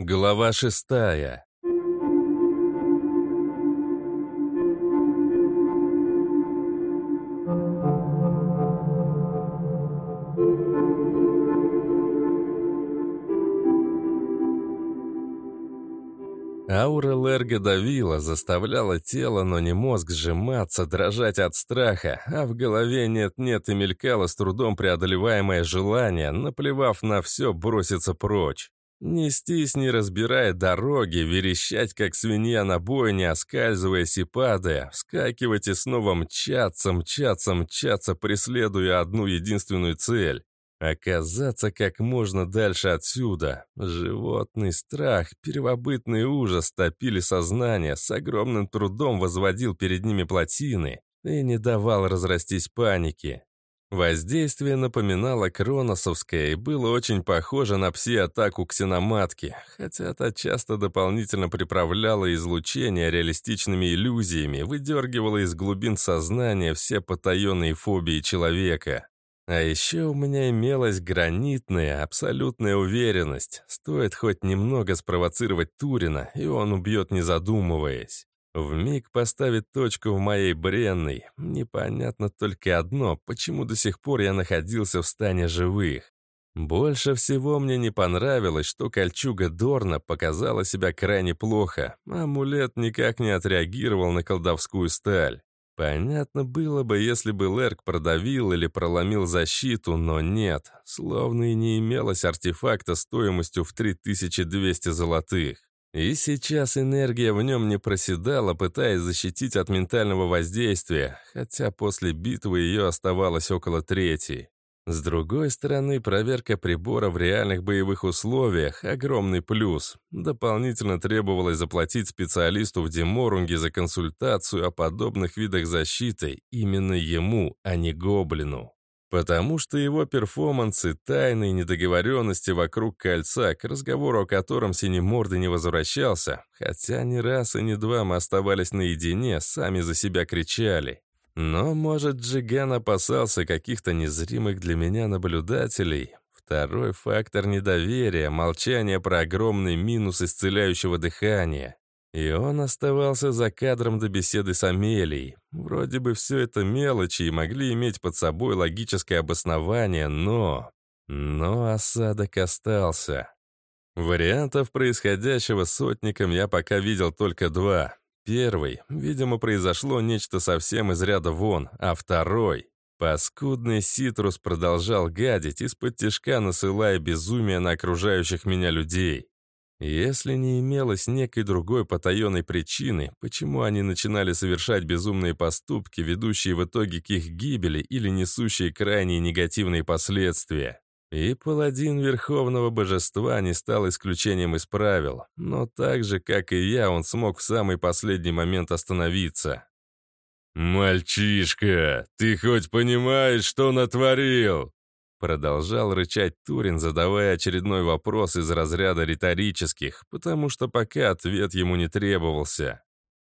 Глава шестая. Аура Лерга давила, заставляла тело, но не мозг сжиматься, дрожать от страха, а в голове нет-нет и мелькало с трудом преодолеваемое желание, наплевав на все, броситься прочь. Нестись, не разбирая дороги, верещать, как свинья на бойне, оскальзываясь и падая, вскакивать и снова мчаться, мчаться, мчаться, преследуя одну единственную цель Оказаться как можно дальше отсюда. Животный страх, первобытный ужас топили сознание, с огромным трудом возводил перед ними плотины и не давал разрастись панике. Воздействие напоминало кроносовское и было очень похоже на пси-атаку ксеноматки, хотя та часто дополнительно приправляла излучение реалистичными иллюзиями, выдергивала из глубин сознания все потаенные фобии человека. А еще у меня имелась гранитная, абсолютная уверенность. Стоит хоть немного спровоцировать Турина, и он убьет, не задумываясь. В миг поставит точку в моей бренной. Непонятно только одно, почему до сих пор я находился в стане живых. Больше всего мне не понравилось, что кольчуга Дорна показала себя крайне плохо. Амулет никак не отреагировал на колдовскую сталь. Понятно было бы, если бы Лерк продавил или проломил защиту, но нет, словно и не имелось артефакта стоимостью в 3200 золотых. И сейчас энергия в нем не проседала, пытаясь защитить от ментального воздействия, хотя после битвы ее оставалось около трети. С другой стороны, проверка прибора в реальных боевых условиях – огромный плюс. Дополнительно требовалось заплатить специалисту в Деморунге за консультацию о подобных видах защиты именно ему, а не гоблину. Потому что его перформансы, тайны и недоговоренности вокруг кольца, к разговору о котором Синеморды не возвращался, хотя ни раз и ни два мы оставались наедине, сами за себя кричали. Но, может, Джиган опасался каких-то незримых для меня наблюдателей. Второй фактор недоверия, молчание про огромный минус исцеляющего дыхания. И он оставался за кадром до беседы с Амелией. Вроде бы все это мелочи и могли иметь под собой логическое обоснование, но... Но осадок остался. Вариантов происходящего с сотником я пока видел только два. Первый, видимо, произошло нечто совсем из ряда вон, а второй... Паскудный Ситрус продолжал гадить, из-под тишка насылая безумие на окружающих меня людей. Если не имелось некой другой потаенной причины, почему они начинали совершать безумные поступки, ведущие в итоге к их гибели или несущие крайне негативные последствия. И паладин Верховного Божества не стал исключением из правил, но так же, как и я, он смог в самый последний момент остановиться. «Мальчишка, ты хоть понимаешь, что натворил?» Продолжал рычать Турин, задавая очередной вопрос из разряда риторических, потому что пока ответ ему не требовался.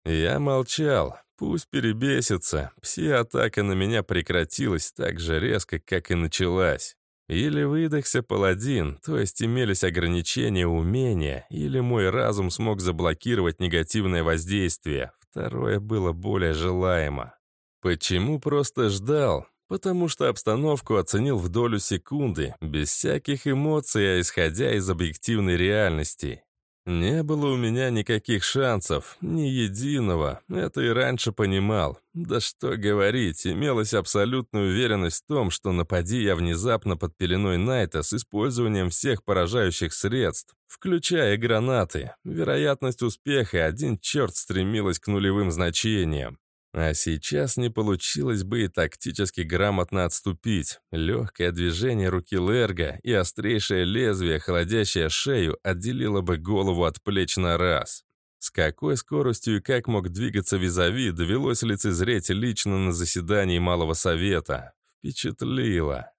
Я молчал, пусть перебесится, пси-атака на меня прекратилась так же резко, как и началась. Или выдохся паладин, то есть имелись ограничения умения, или мой разум смог заблокировать негативное воздействие. Второе было более желаемо. Почему просто ждал? Потому что обстановку оценил в долю секунды, без всяких эмоций, а исходя из объективной реальности. Не было у меня никаких шансов, ни единого, это и раньше понимал. Да что говорить, имелась абсолютная уверенность в том, что напади я внезапно под пеленой Найта с использованием всех поражающих средств, включая гранаты. Вероятность успеха один черт стремилась к нулевым значениям. А сейчас не получилось бы и тактически грамотно отступить. Легкое движение руки Лерга и острейшее лезвие, холодящее шею, отделило бы голову от плеч на раз. С какой скоростью и как мог двигаться визави, довелось лицезреть лично на заседании Малого Совета. Впечатлило.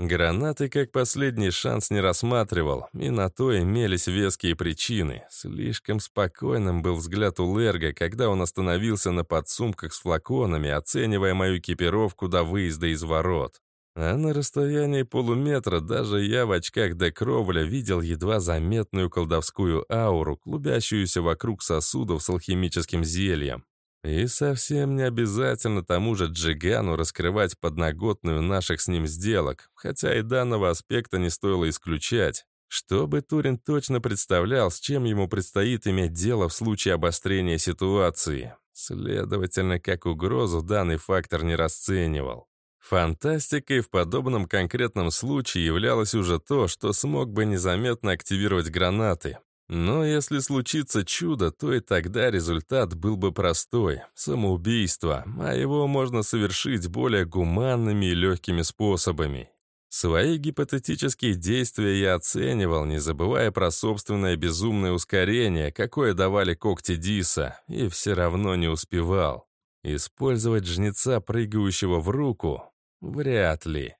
Гранаты как последний шанс не рассматривал, и на то имелись веские причины. Слишком спокойным был взгляд у Лерга, когда он остановился на подсумках с флаконами, оценивая мою экипировку до выезда из ворот. А на расстоянии полуметра даже я в очках до кровля видел едва заметную колдовскую ауру, клубящуюся вокруг сосудов с алхимическим зельем. И совсем не обязательно тому же Джигану раскрывать подноготную наших с ним сделок, хотя и данного аспекта не стоило исключать, чтобы Турин точно представлял, с чем ему предстоит иметь дело в случае обострения ситуации. Следовательно, как угрозу данный фактор не расценивал. Фантастикой в подобном конкретном случае являлось уже то, что смог бы незаметно активировать гранаты. Но если случится чудо, то и тогда результат был бы простой – самоубийство, а его можно совершить более гуманными и легкими способами. Свои гипотетические действия я оценивал, не забывая про собственное безумное ускорение, какое давали когти Диса, и все равно не успевал. Использовать жнеца, прыгающего в руку, Вряд ли.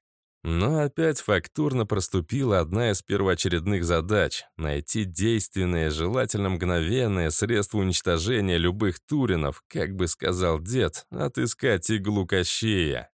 Но опять фактурно проступила одна из первоочередных задач — найти действенное, желательно мгновенное средство уничтожения любых туринов, как бы сказал дед, отыскать иглу Кощея.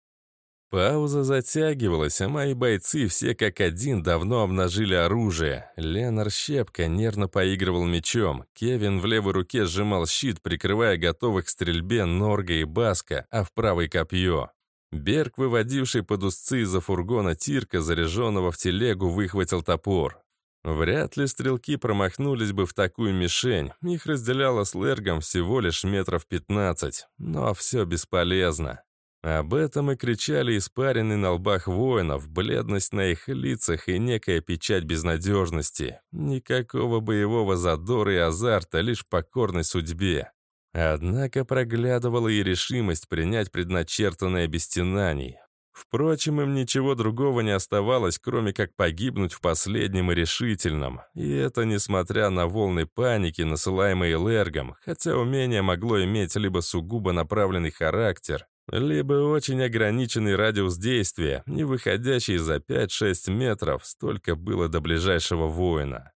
Пауза затягивалась, а мои бойцы все как один давно обнажили оружие. Ленар Щепка нервно поигрывал мечом, Кевин в левой руке сжимал щит, прикрывая готовых к стрельбе Норга и Баска, а в правой копье. Берг, выводивший под узцы из-за фургона Тирка, заряженного в телегу, выхватил топор. Вряд ли стрелки промахнулись бы в такую мишень, их разделяло с Лергом всего лишь метров 15, но все бесполезно. Об этом и кричали испаренные на лбах воинов, бледность на их лицах и некая печать безнадежности. Никакого боевого задора и азарта, лишь покорность судьбе. Однако проглядывала и решимость принять предначертанное без стенаний. Впрочем, им ничего другого не оставалось, кроме как погибнуть в последнем и решительном. И это несмотря на волны паники, насылаемые Лергом, хотя умение могло иметь либо сугубо направленный характер, либо очень ограниченный радиус действия, не выходящий за 5-6 метров, столько было до ближайшего воина.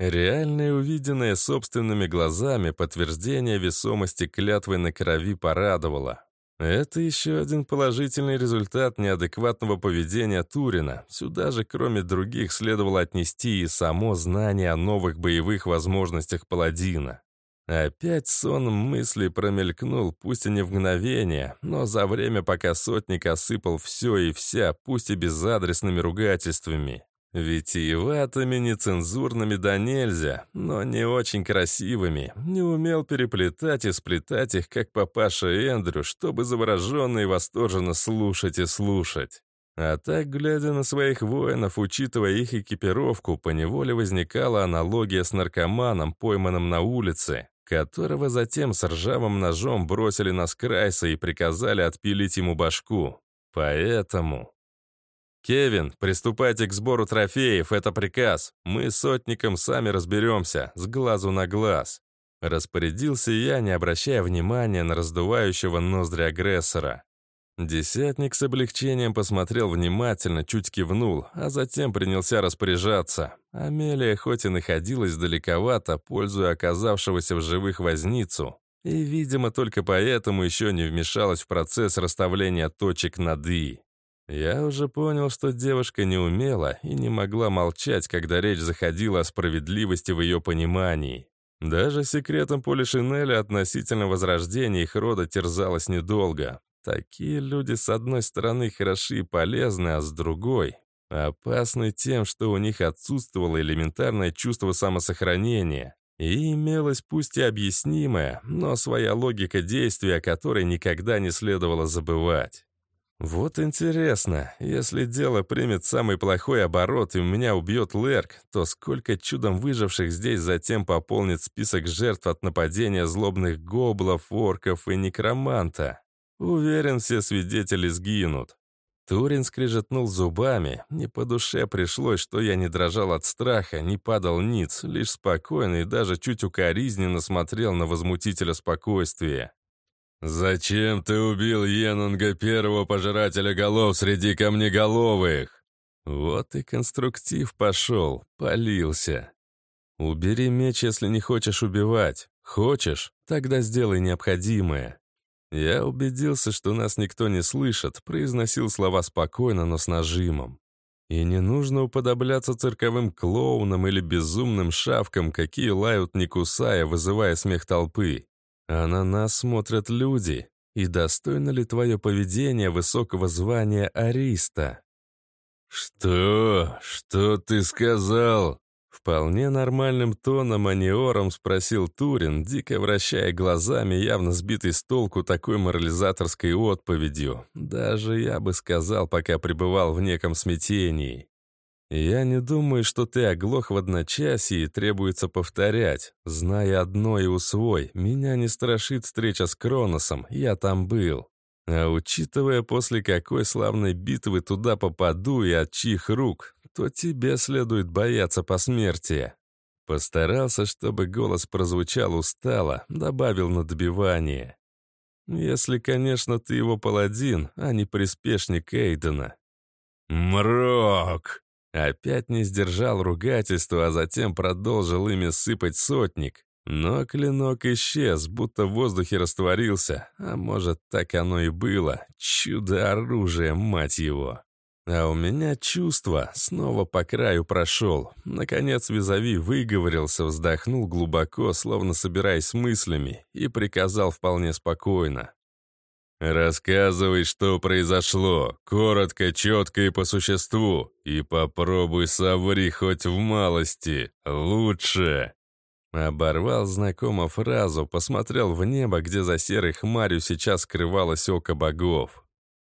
Реальное увиденное собственными глазами подтверждение весомости клятвы на крови порадовало. Это еще один положительный результат неадекватного поведения Турина. Сюда же, кроме других, следовало отнести и само знание о новых боевых возможностях паладина. Опять сон мысли промелькнул, пусть и не в мгновение, но за время, пока сотник осыпал все и вся, пусть и безадресными ругательствами. Витиеватыми, нецензурными да нельзя, но не очень красивыми. Не умел переплетать и сплетать их, как папаша Эндрю, чтобы завороженно и восторженно слушать и слушать. А так, глядя на своих воинов, учитывая их экипировку, поневоле возникала аналогия с наркоманом, пойманным на улице, которого затем с ржавым ножом бросили на скрайса и приказали отпилить ему башку. Поэтому... «Кевин, приступайте к сбору трофеев, это приказ. Мы с сотником сами разберемся, с глазу на глаз». Распорядился я, не обращая внимания на раздувающего ноздри агрессора. Десятник с облегчением посмотрел внимательно, чуть кивнул, а затем принялся распоряжаться. Амелия хоть и находилась далековато, пользуя оказавшегося в живых возницу, и, видимо, только поэтому еще не вмешалась в процесс расставления точек над «и». Я уже понял, что девушка не умела и не могла молчать, когда речь заходила о справедливости в ее понимании. Даже секретом Полишинеля относительно возрождения их рода терзалось недолго. Такие люди, с одной стороны, хороши и полезны, а с другой — опасны тем, что у них отсутствовало элементарное чувство самосохранения. И имелась пусть и объяснимая, но своя логика действия, о которой никогда не следовало забывать. Вот интересно, если дело примет самый плохой оборот и меня убьет Лерк, то сколько чудом выживших здесь затем пополнит список жертв от нападения злобных гоблов, орков и некроманта? Уверен, все свидетели сгинут. Турин скрежетнул зубами. Не по душе пришлось, что я не дрожал от страха, не падал ниц, лишь спокойно и даже чуть укоризненно смотрел на возмутителя спокойствия. «Зачем ты убил Енунга, первого пожирателя голов среди камнеголовых?» Вот и конструктив пошел, полился. «Убери меч, если не хочешь убивать. Хочешь? Тогда сделай необходимое». Я убедился, что нас никто не слышит, произносил слова спокойно, но с нажимом. И не нужно уподобляться цирковым клоунам или безумным шавкам, какие лают не кусая, вызывая смех толпы. А на нас смотрят люди. И достойно ли твое поведение высокого звания ариста? «Что? Что ты сказал?» Вполне нормальным тоном, а не ором спросил Турин, дико вращая глазами, явно сбитый с толку такой морализаторской отповедью. Даже я бы сказал, пока пребывал в неком смятении. «Я не думаю, что ты оглох в одночасье и требуется повторять. Зная одно и усвой, меня не страшит встреча с Кроносом, я там был. А учитывая, после какой славной битвы туда попаду и от чьих рук, то тебе следует бояться посмертия». Постарался, чтобы голос прозвучал устало, добавил на добивание. «Если, конечно, ты его паладин, а не приспешник Эйдена». «Мрок!» Опять не сдержал ругательства, а затем продолжил ими сыпать сотник. Но клинок исчез, будто в воздухе растворился. А может, так оно и было. Чудо-оружие, мать его. А у меня чувство снова по краю прошел. Наконец Визави выговорился, вздохнул глубоко, словно собираясь мыслями, и приказал вполне спокойно. «Рассказывай, что произошло, коротко, четко и по существу, и попробуй соври хоть в малости, лучше!» Оборвал знакомо фразу, посмотрел в небо, где за серой хмарью сейчас скрывалось око богов.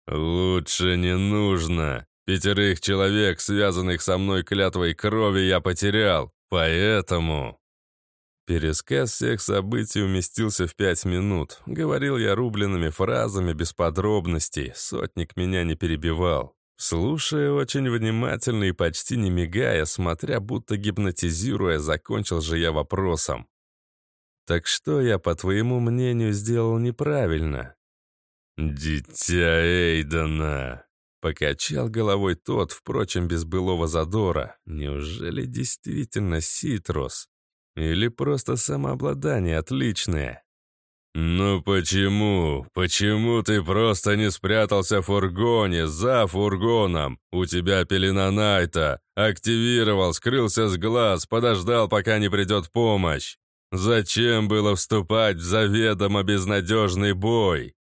«Лучше не нужно. Пятерых человек, связанных со мной клятвой крови, я потерял, поэтому...» Пересказ всех событий уместился в пять минут. Говорил я рубленными фразами, без подробностей. Сотник меня не перебивал. Слушая очень внимательно и почти не мигая, смотря, будто гипнотизируя, закончил же я вопросом. «Так что я, по твоему мнению, сделал неправильно?» «Дитя Эйдена!» Покачал головой тот, впрочем, без былого задора. «Неужели действительно Ситрус?» Или просто самообладание отличное? «Ну почему? Почему ты просто не спрятался в фургоне, за фургоном? У тебя пелена Найта. Активировал, скрылся с глаз, подождал, пока не придет помощь. Зачем было вступать в заведомо безнадежный бой?»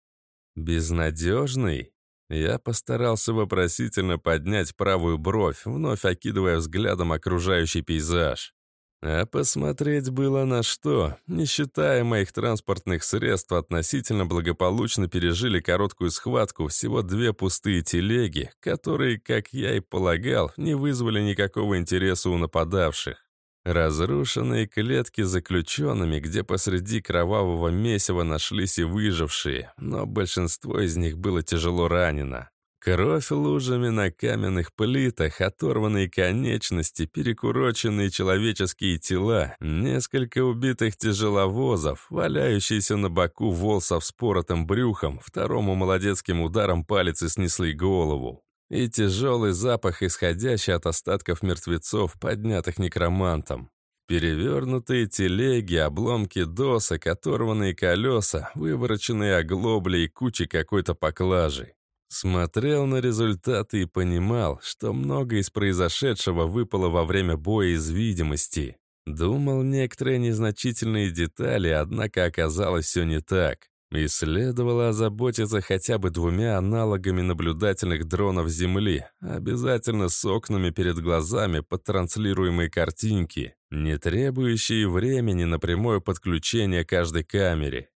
«Безнадежный?» Я постарался вопросительно поднять правую бровь, вновь окидывая взглядом окружающий пейзаж. А посмотреть было на что. Не считая моих транспортных средств, относительно благополучно пережили короткую схватку всего две пустые телеги, которые, как я и полагал, не вызвали никакого интереса у нападавших. Разрушенные клетки заключенными, где посреди кровавого месива нашлись и выжившие, но большинство из них было тяжело ранено. Кровь лужами на каменных плитах, оторванные конечности, перекуроченные человеческие тела, несколько убитых тяжеловозов, валяющийся на боку вол со вспоротым брюхом, второму молодецким ударом палец и снесли голову. И тяжелый запах, исходящий от остатков мертвецов, поднятых некромантом. Перевернутые телеги, обломки досок, оторванные колеса, вывороченные оглобли и кучи какой-то поклажи. Смотрел на результаты и понимал, что многое из произошедшего выпало во время боя из видимости. Думал некоторые незначительные детали, однако оказалось все не так. И следовало озаботиться хотя бы двумя аналогами наблюдательных дронов Земли, обязательно с окнами перед глазами под транслируемые картинки, не требующие времени на прямое подключение каждой камере.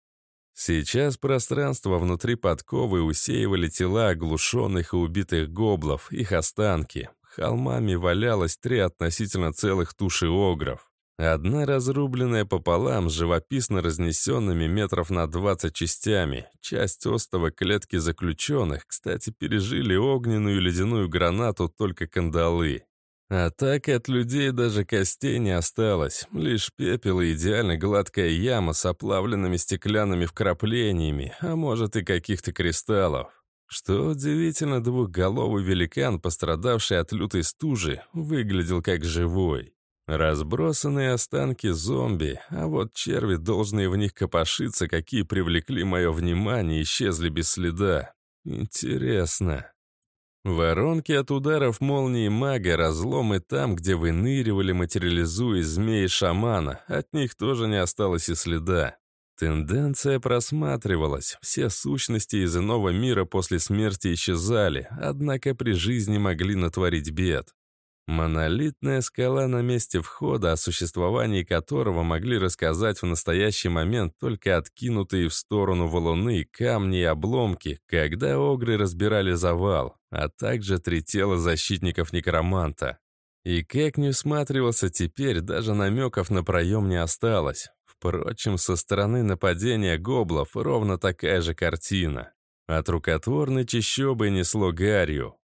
Сейчас пространство внутри подковы усеивали тела оглушенных и убитых гоблов, их останки. Холмами валялось три относительно целых туши огров. Одна разрубленная пополам, живописно разнесенными метров на 20 частями. Часть остова клетки заключенных, кстати, пережили огненную и ледяную гранату только кандалы. А так от людей даже костей не осталось, лишь пепел и идеально гладкая яма с оплавленными стеклянными вкраплениями, а может и каких-то кристаллов. Что удивительно, двухголовый великан, пострадавший от лютой стужи, выглядел как живой. Разбросанные останки зомби, а вот черви, должные в них копошиться, какие привлекли мое внимание, исчезли без следа. Интересно. Воронки от ударов молнии мага, разломы там, где выныривали, материализуясь змеи шамана, от них тоже не осталось и следа. Тенденция просматривалась, все сущности из иного мира после смерти исчезали, однако при жизни могли натворить бед. Монолитная скала на месте входа, о существовании которого могли рассказать в настоящий момент только откинутые в сторону валуны, камни и обломки, когда огры разбирали завал, а также три тела защитников некроманта. И как не усматривался теперь, даже намеков на проем не осталось. Впрочем, со стороны нападения гоблов ровно такая же картина. От рукотворной чащобы несло гарью,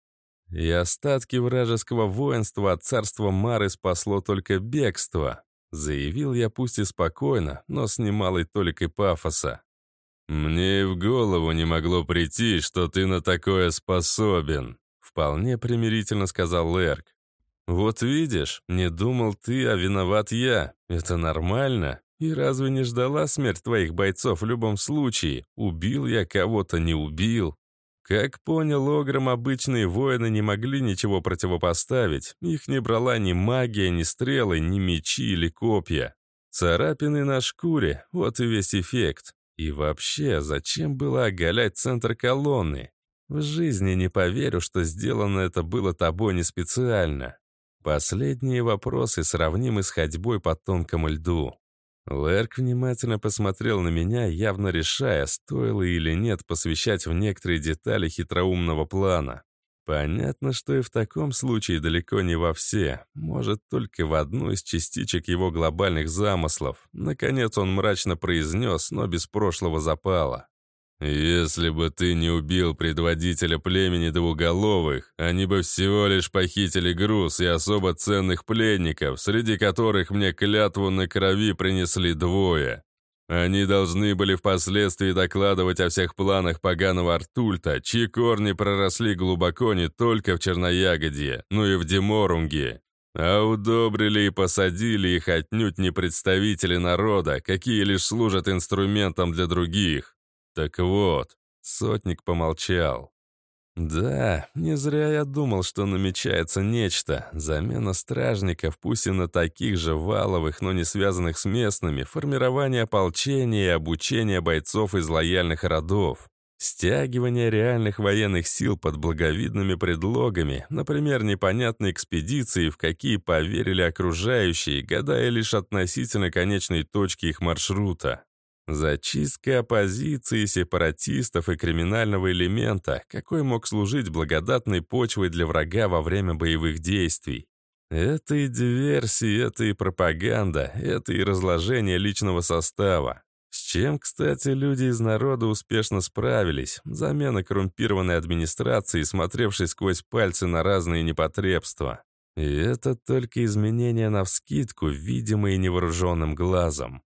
и остатки вражеского воинства от царства Мары спасло только бегство, заявил я пусть и спокойно, но с немалой толикой пафоса. «Мне и в голову не могло прийти, что ты на такое способен», вполне примирительно сказал Лерк. «Вот видишь, не думал ты, а виноват я. Это нормально. И разве не ждала смерть твоих бойцов в любом случае? Убил я кого-то, не убил. Как понял Огром, обычные воины не могли ничего противопоставить. Их не брала ни магия, ни стрелы, ни мечи или копья. Царапины на шкуре — вот и весь эффект. И вообще, зачем было оголять центр колонны? В жизни не поверю, что сделано это было тобой не специально. Последние вопросы сравнимы с ходьбой по тонкому льду. Лерк внимательно посмотрел на меня, явно решая, стоило или нет посвящать в некоторые детали хитроумного плана. Понятно, что и в таком случае далеко не во все, может, только в одну из частичек его глобальных замыслов. Наконец он мрачно произнес, но без прошлого запала. «Если бы ты не убил предводителя племени двуголовых, они бы всего лишь похитили груз и особо ценных пленников, среди которых мне клятву на крови принесли двое. Они должны были впоследствии докладывать о всех планах поганого Артульта, чьи корни проросли глубоко не только в Черноягодье, но и в Деморунге. А удобрили и посадили их отнюдь не представители народа, какие лишь служат инструментом для других. «Так вот», — сотник помолчал. «Да, не зря я думал, что намечается нечто. Замена стражников, пусть и на таких же валовых, но не связанных с местными, формирование ополчения и обучение бойцов из лояльных родов. Стягивание реальных военных сил под благовидными предлогами, например, непонятные экспедиции, в какие поверили окружающие, гадая лишь относительно конечной точки их маршрута. Зачистка оппозиции, сепаратистов и криминального элемента, какой мог служить благодатной почвой для врага во время боевых действий. Это и диверсии, это и пропаганда, это и разложение личного состава. С чем, кстати, люди из народа успешно справились. Замена коррумпированной администрации, смотревшей сквозь пальцы на разные непотребства. И это только изменения навскидку, видимые невооруженным глазом.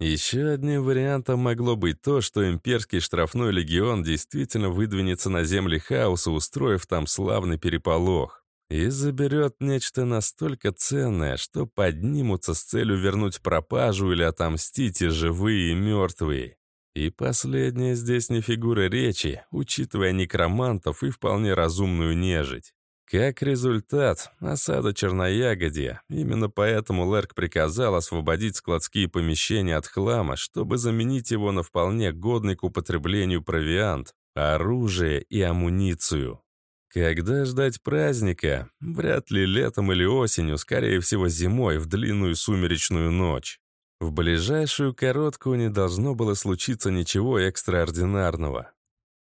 Еще одним вариантом могло быть то, что имперский штрафной легион действительно выдвинется на земли хаоса, устроив там славный переполох, и заберет нечто настолько ценное, что поднимутся с целью вернуть пропажу или отомстить и живые, и мертвые. И последнее здесь не фигура речи, учитывая некромантов и вполне разумную нежить. Как результат, осада черноягодья. Именно поэтому Лерк приказал освободить складские помещения от хлама, чтобы заменить его на вполне годный к употреблению провиант, оружие и амуницию. Когда ждать праздника? Вряд ли летом или осенью, скорее всего зимой, в длинную сумеречную ночь. В ближайшую короткую не должно было случиться ничего экстраординарного.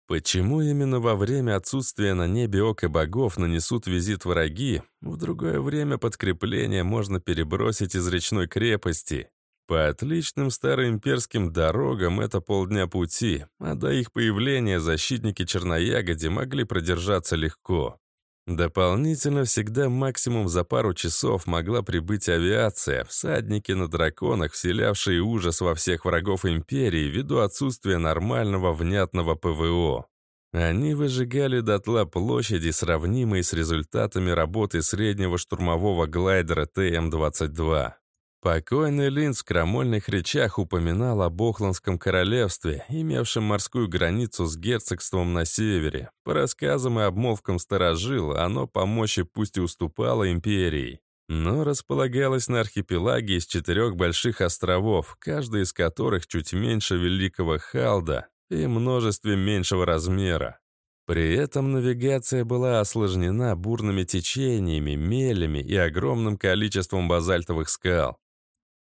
Почему именно во время отсутствия на небе ока богов нанесут визит враги, в другое время подкрепление можно перебросить из речной крепости. По отличным староимперским дорогам это полдня пути, а до их появления защитники Черноягоди могли продержаться легко. Дополнительно всегда максимум за пару часов могла прибыть авиация, всадники на драконах, вселявшие ужас во всех врагов империи ввиду отсутствия нормального внятного ПВО. Они выжигали дотла площади, сравнимые с результатами работы среднего штурмового глайдера ТМ-22. Покойный Линц в крамольных речах упоминал о Бохландском королевстве, имевшем морскую границу с герцогством на севере. По рассказам и обмолвкам сторожил, оно по мощи пусть и уступало империи, но располагалось на архипелаге из четырех больших островов, каждый из которых чуть меньше Великого Халда и множестве меньшего размера. При этом навигация была осложнена бурными течениями, мелями и огромным количеством базальтовых скал.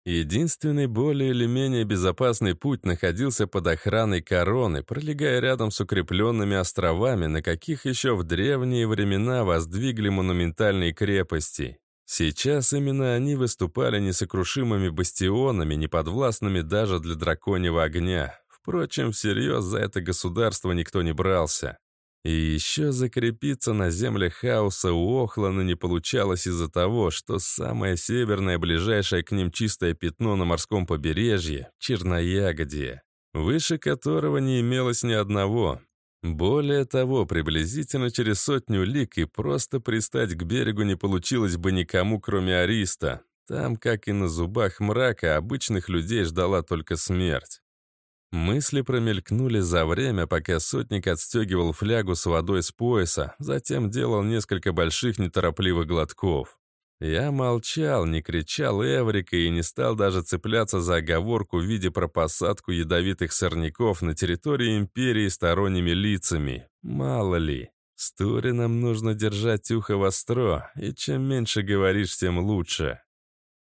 Единственный более или менее безопасный путь находился под охраной короны, пролегая рядом с укрепленными островами, на каких еще в древние времена воздвигли монументальные крепости. Сейчас именно они выступали несокрушимыми бастионами, неподвластными даже для драконьего огня. Впрочем, всерьез за это государство никто не брался. И еще закрепиться на земле хаоса у Охлана не получалось из-за того, что самое северное, ближайшее к ним чистое пятно на морском побережье — Черноягодье, выше которого не имелось ни одного. Более того, приблизительно через сотню лик и просто пристать к берегу не получилось бы никому, кроме Ариста. Там, как и на зубах мрака, обычных людей ждала только смерть. Мысли промелькнули за время, пока сотник отстегивал флягу с водой с пояса, затем делал несколько больших неторопливых глотков. Я молчал, не кричал Эврика и не стал даже цепляться за оговорку в виде про посадку ядовитых сорняков на территории Империи сторонними лицами. Мало ли. С Турином нужно держать ухо востро, и чем меньше говоришь, тем лучше.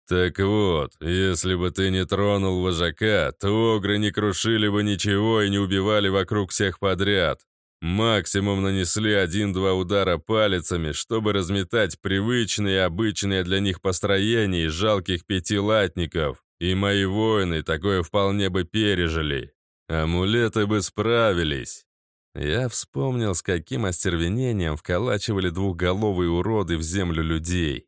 «Так вот, если бы ты не тронул вожака, то огры не крушили бы ничего и не убивали вокруг всех подряд. Максимум нанесли один-два удара палицами, чтобы разметать привычные обычные для них построения из жалких пяти латников. И мои воины такое вполне бы пережили. Амулеты бы справились». Я вспомнил, с каким остервенением вколачивали двухголовые уроды в землю людей.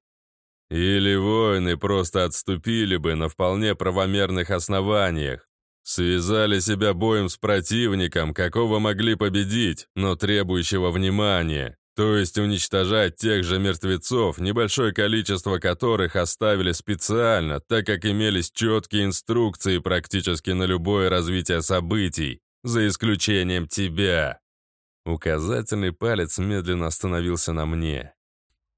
Или воины просто отступили бы на вполне правомерных основаниях. Связали себя боем с противником, какого могли победить, но требующего внимания. То есть уничтожать тех же мертвецов, небольшое количество которых оставили специально, так как имелись четкие инструкции практически на любое развитие событий, за исключением тебя. Указательный палец медленно остановился на мне.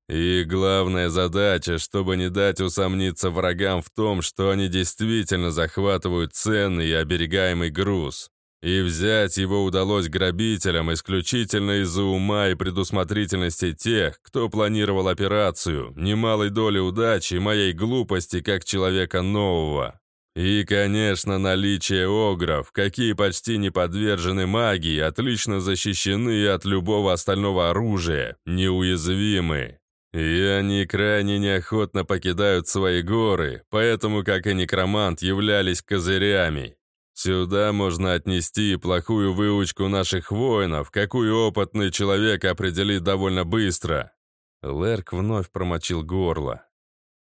И главная задача, чтобы не дать усомниться врагам в том, что они действительно захватывают ценный и оберегаемый груз. И взять его удалось грабителям исключительно из-за ума и предусмотрительности тех, кто планировал операцию, немалой доли удачи и моей глупости как человека нового. И, конечно, наличие огров, какие почти не подвержены магии, отлично защищены от любого остального оружия, неуязвимы. И они крайне неохотно покидают свои горы, поэтому, как и некромант, являлись козырями. Сюда можно отнести плохую выучку наших воинов, какую опытный человек определит довольно быстро. Лерк вновь промочил горло.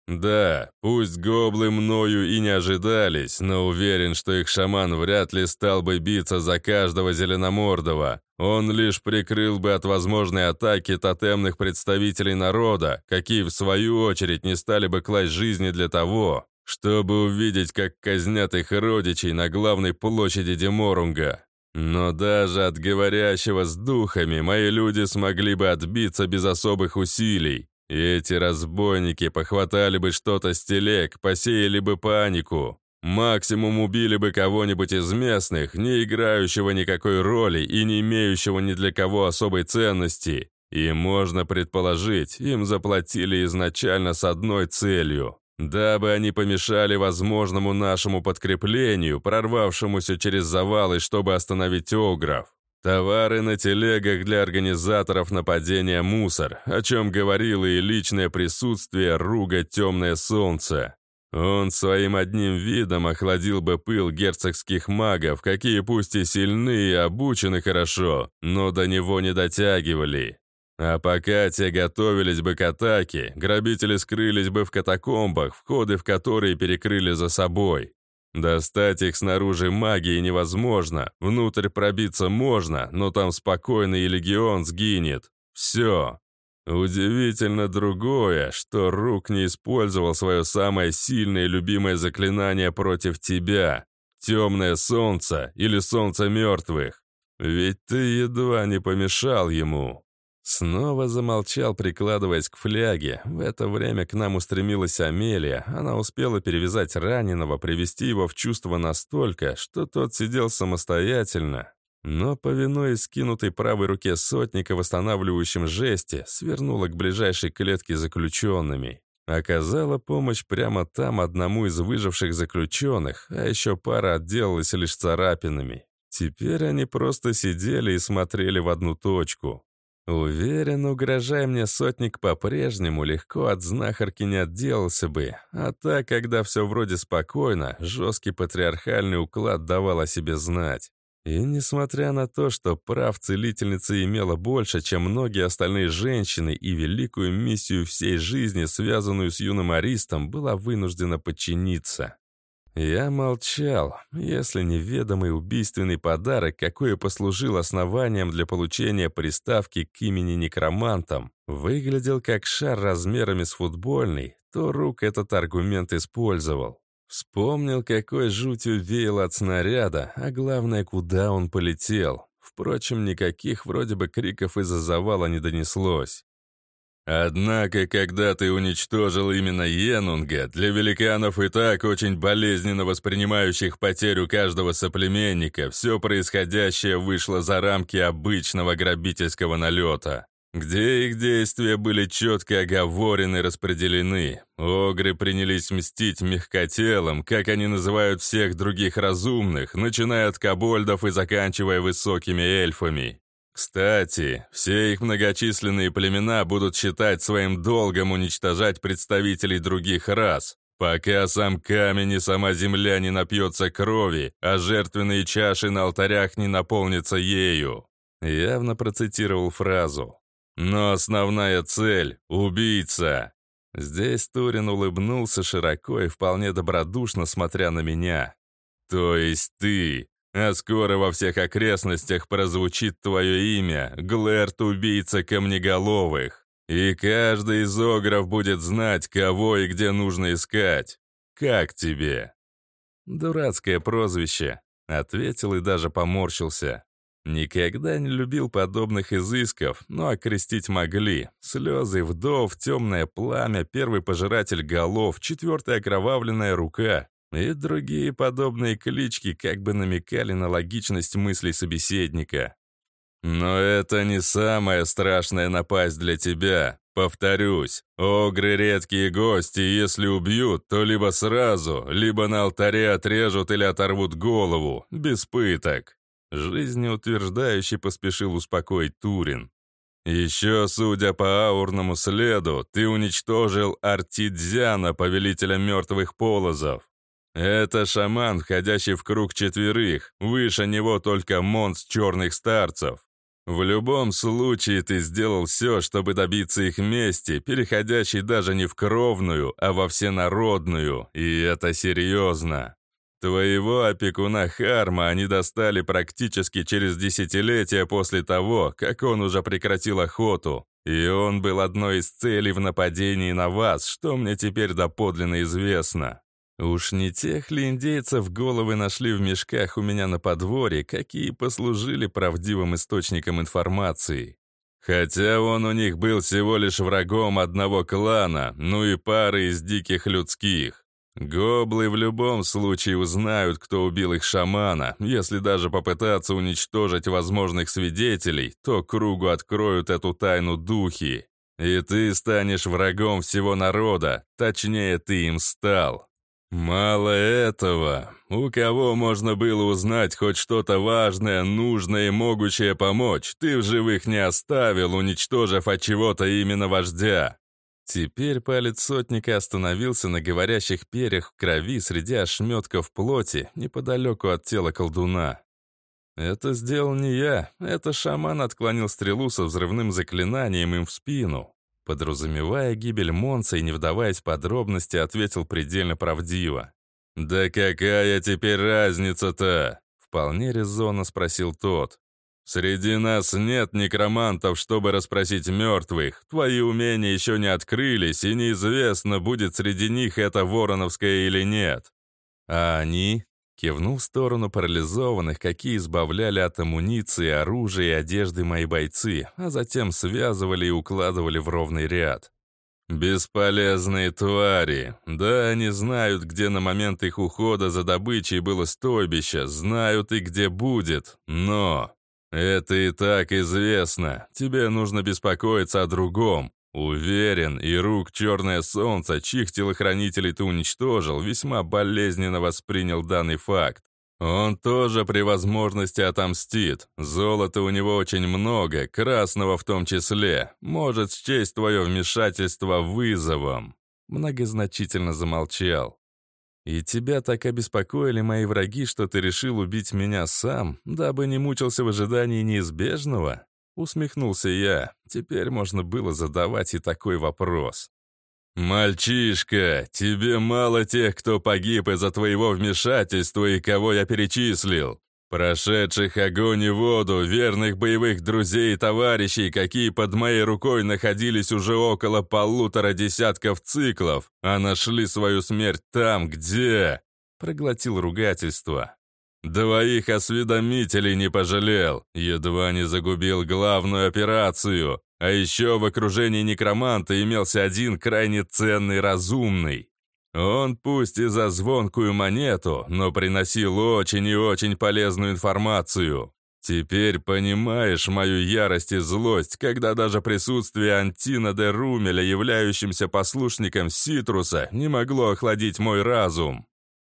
Да, пусть гоблы мною и не ожидались, но уверен, что их шаман вряд ли стал бы биться за каждого зеленомордого. Он лишь прикрыл бы от возможной атаки тотемных представителей народа, какие в свою очередь не стали бы класть жизни для того, чтобы увидеть, как казнят их родичей на главной площади Деморунга. Но даже от говорящего с духами мои люди смогли бы отбиться без особых усилий. И эти разбойники похватали бы что-то с телег, посеяли бы панику. Максимум убили бы кого-нибудь из местных, не играющего никакой роли и не имеющего ни для кого особой ценности. И можно предположить, им заплатили изначально с одной целью. Дабы они помешали возможному нашему подкреплению, прорвавшемуся через завалы, чтобы остановить огров. Товары на телегах для организаторов нападения мусор, о чем говорило и личное присутствие руга «Темное солнце». Он своим одним видом охладил бы пыл герцогских магов, какие пусть и сильны и обучены хорошо, но до него не дотягивали. А пока те готовились бы к атаке, грабители скрылись бы в катакомбах, входы в которые перекрыли за собой. Достать их снаружи магии невозможно, внутрь пробиться можно, но там спокойный легион сгинет. Все. Удивительно другое, что Рук не использовал свое самое сильное и любимое заклинание против тебя. Темное солнце или солнце мертвых. Ведь ты едва не помешал ему. Снова замолчал, прикладываясь к фляге. В это время к нам устремилась Амелия. Она успела перевязать раненого, привести его в чувство настолько, что тот сидел самостоятельно. Но, повинуясь скинутой правой руке сотника восстанавливающем жесте, свернула к ближайшей клетке заключенными. Оказала помощь прямо там одному из выживших заключенных, а еще пара отделалась лишь царапинами. Теперь они просто сидели и смотрели в одну точку. Уверен, угрожая мне сотник по-прежнему, легко от знахарки не отделался бы. А так, когда все вроде спокойно, жесткий патриархальный уклад давал о себе знать. И несмотря на то, что прав целительница имела больше, чем многие остальные женщины, и великую миссию всей жизни, связанную с юным аристом, была вынуждена подчиниться. Я молчал, если неведомый убийственный подарок, какой послужил основанием для получения приставки к имени некромантом, выглядел как шар размерами с футбольный, то Рук этот аргумент использовал. Вспомнил, какой жутью веял от снаряда, а главное, куда он полетел. Впрочем, никаких вроде бы криков из-за завала не донеслось. Однако, когда ты уничтожил именно Енунга, для великанов и так очень болезненно воспринимающих потерю каждого соплеменника, все происходящее вышло за рамки обычного грабительского налета, где их действия были четко оговорены и распределены. Огры принялись мстить мягкотелым, как они называют всех других разумных, начиная от кобольдов и заканчивая высокими эльфами. Кстати, все их многочисленные племена будут считать своим долгом уничтожать представителей других рас, пока сам камень и сама земля не напьется крови, а жертвенные чаши на алтарях не наполнятся ею. Явно процитировал фразу. Но основная цель — убийца. Здесь Турин улыбнулся широко и вполне добродушно, смотря на меня. То есть ты, а скоро во всех окрестностях прозвучит твое имя, Глэрт убийца камнеголовых. И каждый из огров будет знать, кого и где нужно искать. Как тебе?» «Дурацкое прозвище», — ответил и даже поморщился. Никогда не любил подобных изысков, но окрестить могли. Слезы вдов, темное пламя, первый пожиратель голов, четвертая окровавленная рука. И другие подобные клички как бы намекали на логичность мыслей собеседника. «Но это не самая страшная напасть для тебя. Повторюсь, огры — редкие гости, если убьют, то либо сразу, либо на алтаре отрежут или оторвут голову, без пыток». Жизнеутверждающий поспешил успокоить Турин. «Еще, судя по аурному следу, ты уничтожил Артидзяна, повелителя мертвых полозов. Это шаман, входящий в круг четверых, выше него только монст черных старцев. В любом случае ты сделал все, чтобы добиться их мести, переходящей даже не в кровную, а во всенародную, и это серьезно. Твоего опекуна Харма они достали практически через десятилетия после того, как он уже прекратил охоту, и он был одной из целей в нападении на вас, что мне теперь доподлинно известно. Уж не тех ли индейцев головы нашли в мешках у меня на подворье, какие послужили правдивым источником информации? Хотя он у них был всего лишь врагом одного клана, ну и пары из диких людских. Гоблы в любом случае узнают, кто убил их шамана. Если даже попытаться уничтожить возможных свидетелей, то кругу откроют эту тайну духи. И ты станешь врагом всего народа, точнее, ты им стал. «Мало этого. У кого можно было узнать хоть что-то важное, нужное и могущее помочь, ты в живых не оставил, уничтожив от чего-то именно вождя». Теперь палец сотника остановился на говорящих перьях в крови среди ошметков плоти неподалеку от тела колдуна. Это сделал не я, это шаман отклонил стрелу со взрывным заклинанием им в спину. Подразумевая гибель Монца и не вдаваясь в подробности, ответил предельно правдиво. «Да какая теперь разница-то?» — вполне резонно спросил тот. «Среди нас нет некромантов, чтобы расспросить мертвых. Твои умения еще не открылись, и неизвестно, будет среди них это вороновское или нет. А они?» Кивнул в сторону парализованных, какие избавляли от амуниции, оружия и одежды мои бойцы, а затем связывали и укладывали в ровный ряд. «Бесполезные твари. Да, они знают, где на момент их ухода за добычей было стойбище, знают и где будет, но...» «Это и так известно. Тебе нужно беспокоиться о другом. Уверен, и рук Черное Солнце, чьих телохранителей ты уничтожил, весьма болезненно воспринял данный факт. Он тоже при возможности отомстит. Золота у него очень много, красного в том числе. Может счесть твое вмешательство вызовом». Многозначительно замолчал. «И тебя так обеспокоили мои враги, что ты решил убить меня сам, дабы не мучился в ожидании неизбежного?» Усмехнулся я. Теперь можно было задавать и такой вопрос. «Мальчишка, тебе мало тех, кто погиб из-за твоего вмешательства и кого я перечислил. Прошедших огонь и воду, верных боевых друзей и товарищей, какие под моей рукой находились уже около полутора десятков циклов, а нашли свою смерть там, где...» Проглотил ругательство. «Двоих осведомителей не пожалел, едва не загубил главную операцию, а еще в окружении некроманта имелся один крайне ценный разумный. Он пусть и за звонкую монету, но приносил очень и очень полезную информацию. Теперь понимаешь мою ярость и злость, когда даже присутствие Антина де Румеля, являющимся послушником Ситруса, не могло охладить мой разум.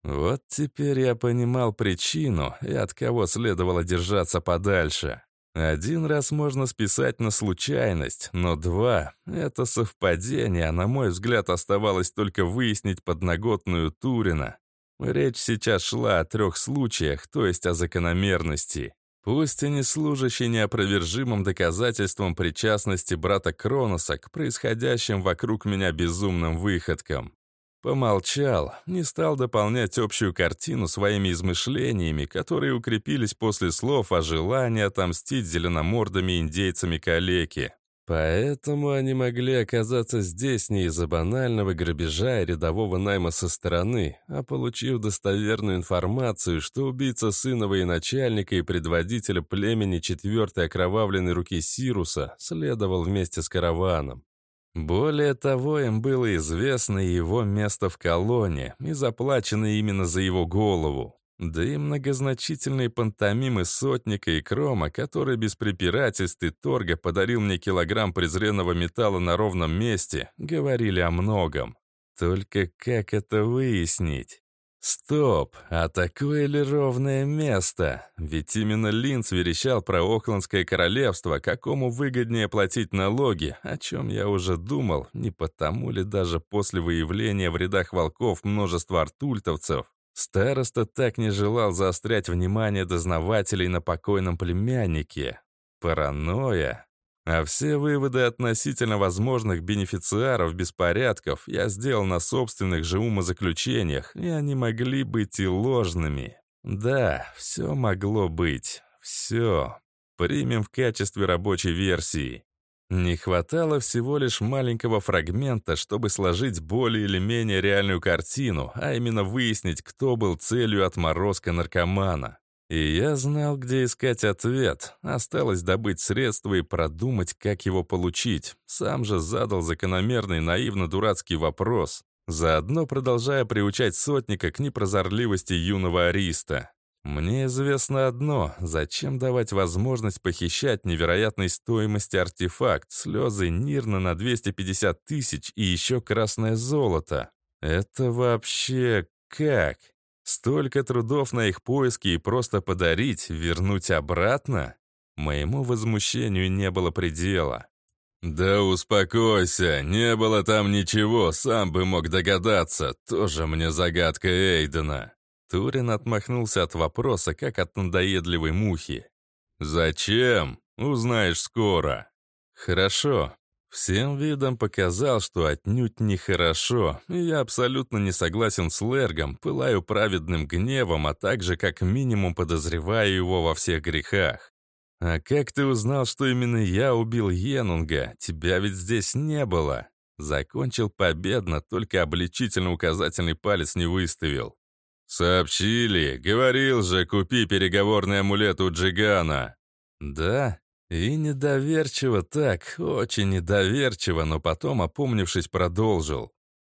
Вот теперь я понимал причину и от кого следовало держаться подальше. Один раз можно списать на случайность, но два — это совпадение, а на мой взгляд оставалось только выяснить подноготную Турина. Речь сейчас шла о трех случаях, то есть о закономерности. Пусть и не служащий неопровержимым доказательством причастности брата Кроноса к происходящим вокруг меня безумным выходкам. Помолчал, не стал дополнять общую картину своими измышлениями, которые укрепились после слов о желании отомстить зеленомордыми индейцами калеки. Поэтому они могли оказаться здесь не из-за банального грабежа и рядового найма со стороны, а получив достоверную информацию, что убийца сына военачальника и предводителя племени четвертой окровавленной руки Сируса следовал вместе с караваном. Более того, им было известно его место в колонне и заплачено именно за его голову. Да и многозначительные пантомимы сотника и крома, который без препирательств и торга подарил мне килограмм презренного металла на ровном месте, говорили о многом. Только как это выяснить? Стоп, а такое ли ровное место? Ведь именно Линц верещал про Охландское королевство, какому выгоднее платить налоги, о чем я уже думал, не потому ли даже после выявления в рядах волков множества артультовцев, староста так не желал заострять внимание дознавателей на покойном племяннике. Паранойя? А все выводы относительно возможных бенефициаров беспорядков я сделал на собственных же умозаключениях, и они могли быть и ложными. Да, все могло быть. Все. Примем в качестве рабочей версии. Не хватало всего лишь маленького фрагмента, чтобы сложить более или менее реальную картину, а именно выяснить, кто был целью отморозка наркомана. И я знал, где искать ответ. Осталось добыть средства и продумать, как его получить. Сам же задал закономерный наивно-дурацкий вопрос, заодно продолжая приучать сотника к непрозорливости юного ариста. Мне известно одно — зачем давать возможность похищать невероятной стоимости артефакт, слезы Нирна на 250 тысяч и еще красное золото. Это вообще как? Столько трудов на их поиски и просто подарить, вернуть обратно? Моему возмущению не было предела. «Да успокойся, не было там ничего, сам бы мог догадаться, тоже мне загадка Эйдена». Турин отмахнулся от вопроса, как от надоедливой мухи. «Зачем? Узнаешь скоро». «Хорошо. Всем видом показал, что отнюдь нехорошо, и я абсолютно не согласен с Лергом, пылаю праведным гневом, а также как минимум подозреваю его во всех грехах. «А как ты узнал, что именно я убил Енунга? Тебя ведь здесь не было!» Закончил победно, только обличительно указательный палец не выставил. «Сообщили. Говорил же, купи переговорный амулет у Джигана». «Да? И недоверчиво так, очень недоверчиво, но потом, опомнившись, продолжил.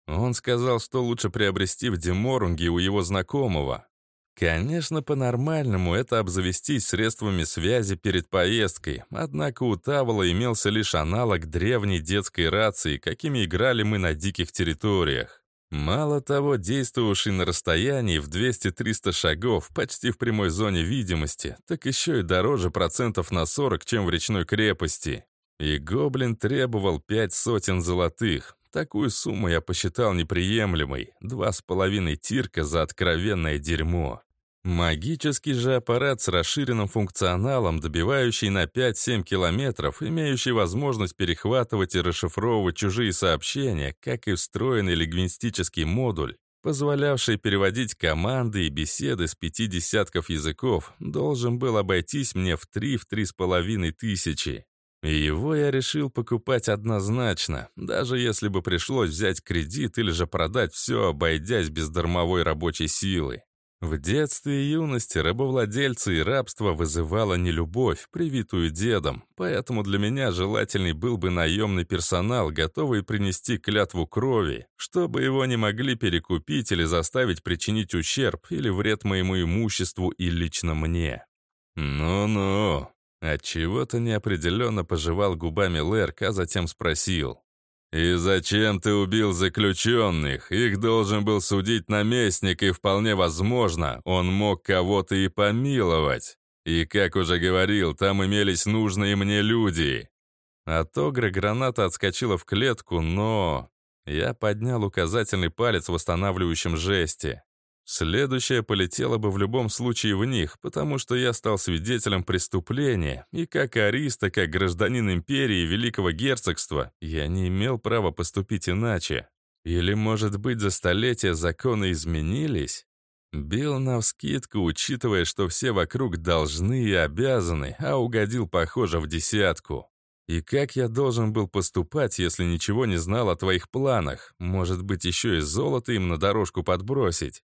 Он сказал, что лучше приобрести в Деморунге у его знакомого. Конечно, по-нормальному это обзавестись средствами связи перед поездкой, однако у Тавола имелся лишь аналог древней детской рации, какими играли мы на диких территориях. Мало того, действовавший на расстоянии в 200-300 шагов, почти в прямой зоне видимости, так еще и дороже процентов на 40, чем в речной крепости. И гоблин требовал пять сотен золотых. Такую сумму я посчитал неприемлемой. Два с половиной тирка за откровенное дерьмо. Магический же аппарат с расширенным функционалом, добивающий на 5-7 километров, имеющий возможность перехватывать и расшифровывать чужие сообщения, как и встроенный лингвистический модуль, позволявший переводить команды и беседы с пяти десятков языков, должен был обойтись мне в 3-3 с половиной тысячи. И его я решил покупать однозначно, даже если бы пришлось взять кредит или же продать все, обойдясь без дармовой рабочей силы. В детстве и юности рабовладельцы и рабство вызывало нелюбовь, привитую дедом, поэтому для меня желательный был бы наемный персонал, готовый принести клятву крови, чтобы его не могли перекупить или заставить причинить ущерб или вред моему имуществу и лично мне. «Ну-ну», Отчего-то неопределенно пожевал губами Лерк, а затем спросил. «И зачем ты убил заключенных? Их должен был судить наместник, и вполне возможно, он мог кого-то и помиловать. И, как уже говорил, там имелись нужные мне люди». От огра граната отскочила в клетку, но... Я поднял указательный палец в восстанавливающем жесте. Следующее полетело бы в любом случае в них, потому что я стал свидетелем преступления, и как ариста, как гражданин империи Великого Герцогства, я не имел права поступить иначе. Или, может быть, за столетия законы изменились? Бил навскидку, учитывая, что все вокруг должны и обязаны, а угодил, похоже, в десятку. И как я должен был поступать, если ничего не знал о твоих планах? Может быть, еще и золото им на дорожку подбросить?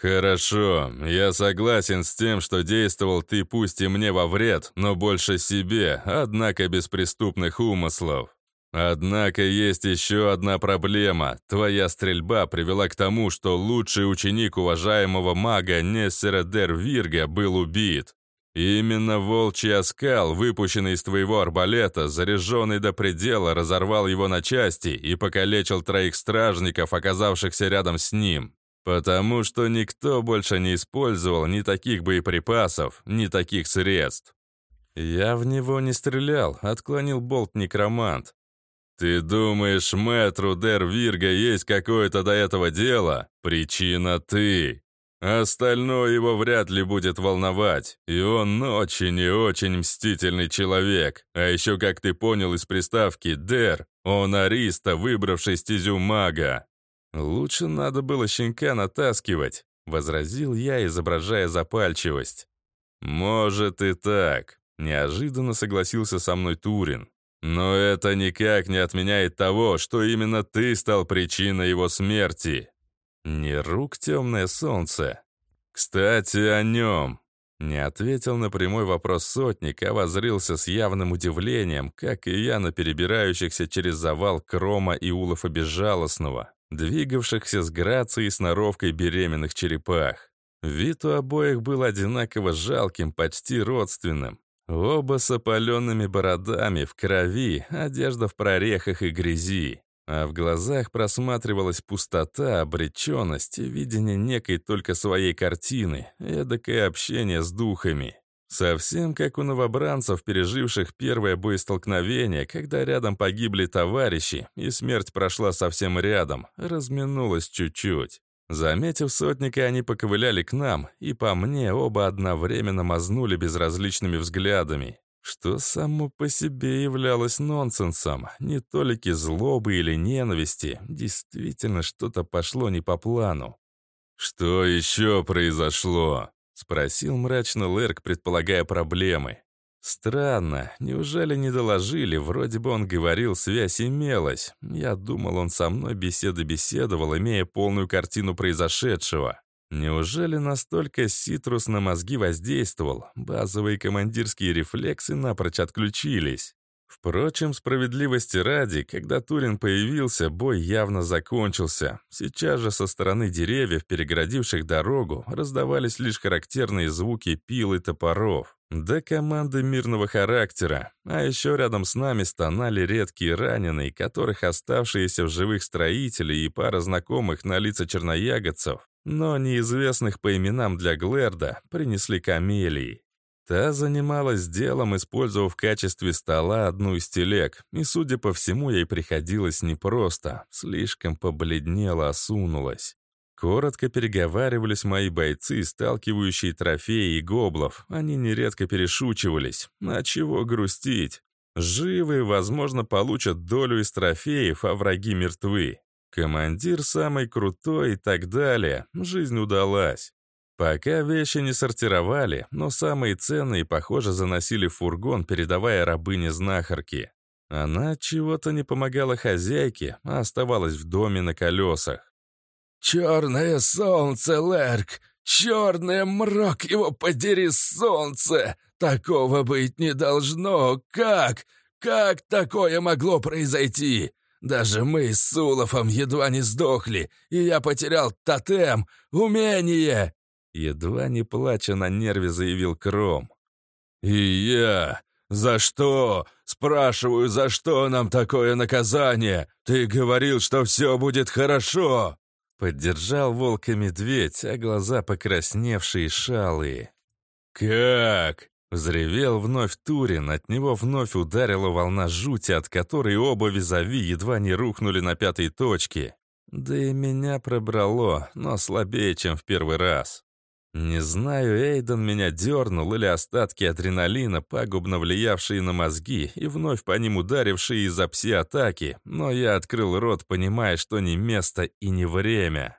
«Хорошо, я согласен с тем, что действовал ты пусть и мне во вред, но больше себе, однако без преступных умыслов. Однако есть еще одна проблема. Твоя стрельба привела к тому, что лучший ученик уважаемого мага Нессера Дер Вирга был убит. Именно волчий оскал, выпущенный из твоего арбалета, заряженный до предела, разорвал его на части и покалечил троих стражников, оказавшихся рядом с ним. Потому что никто больше не использовал ни таких боеприпасов, ни таких средств. Я в него не стрелял, отклонил болт некромант. «Ты думаешь, мэтру Дер Вирга есть какое-то до этого дело? Причина ты. Остальное его вряд ли будет волновать, и он очень и очень мстительный человек. А еще, как ты понял из приставки «Дер», он ариста, выбравший стезю мага. «Лучше надо было щенка натаскивать», — возразил я, изображая запальчивость. «Может и так», — неожиданно согласился со мной Турин. «Но это никак не отменяет того, что именно ты стал причиной его смерти. Не рук темное солнце. Кстати, о нем». Не ответил на прямой вопрос сотник, а возрился с явным удивлением, как и я на перебирающихся через завал Крома и Улафа Безжалостного двигавшихся с грацией и сноровкой беременных черепах. Вид у обоих был одинаково жалким, почти родственным. Оба с опаленными бородами, в крови, одежда в прорехах и грязи. А в глазах просматривалась пустота, обреченность и видение некой только своей картины, эдакое общение с духами. Совсем как у новобранцев, переживших первое боестолкновение, когда рядом погибли товарищи, и смерть прошла совсем рядом, разминулась чуть-чуть. Заметив сотника, они поковыляли к нам, и по мне оба одновременно мазнули безразличными взглядами. что само по себе являлось нонсенсом. Не толики злобы или ненависти, действительно что-то пошло не по плану. «Что еще произошло?» — спросил мрачно Лерк, предполагая проблемы. Странно, неужели не доложили? Вроде бы он говорил, связь имелась. Я думал, он со мной беседы беседовал, имея полную картину произошедшего. Неужели настолько Ситрус на мозги воздействовал? Базовые командирские рефлексы напрочь отключились. Впрочем, справедливости ради, когда Турин появился, бой явно закончился. Сейчас же со стороны деревьев, перегородивших дорогу, раздавались лишь характерные звуки пил и топоров. Да команды мирного характера. А еще рядом с нами стонали редкие раненые, которых оставшиеся в живых строители и пара знакомых на лица черноягодцев, но неизвестных по именам для Глэрда, принесли камелии. Та занималась делом, использовав в качестве стола одну из телег, и, судя по всему, ей приходилось непросто, слишком побледнела, осунулась. Коротко переговаривались мои бойцы, сталкивающие трофеи и гоблов. Они нередко перешучивались. А чего грустить? Живые, возможно, получат долю из трофеев, а враги мертвы. Командир самый крутой и так далее. Жизнь удалась. Пока вещи не сортировали, но самые ценные, похоже, заносили в фургон, передавая рабыне знахарки. Она чего-то не помогала хозяйке, а оставалась в доме на колесах. «Черное солнце, Лерк! Черное мрок его подери солнце! Такого быть не должно! Как? Как такое могло произойти? Даже мы с Сулофом едва не сдохли, и я потерял тотем, умение!» Едва не плача на нерве заявил Кром. «И я! За что? Спрашиваю, за что нам такое наказание? Ты говорил, что все будет хорошо!» Поддержал волк и медведь, а глаза покрасневшие шалые. «Как?» — взревел вновь Турин, от него вновь ударила волна жути, от которой оба визави едва не рухнули на пятой точке. Да и меня пробрало, но слабее, чем в первый раз. Не знаю, Эйден меня дернул или остатки адреналина, пагубно влиявшие на мозги и вновь по ним ударившие из-за пси-атаки, но я открыл рот, понимая, что не место и не время.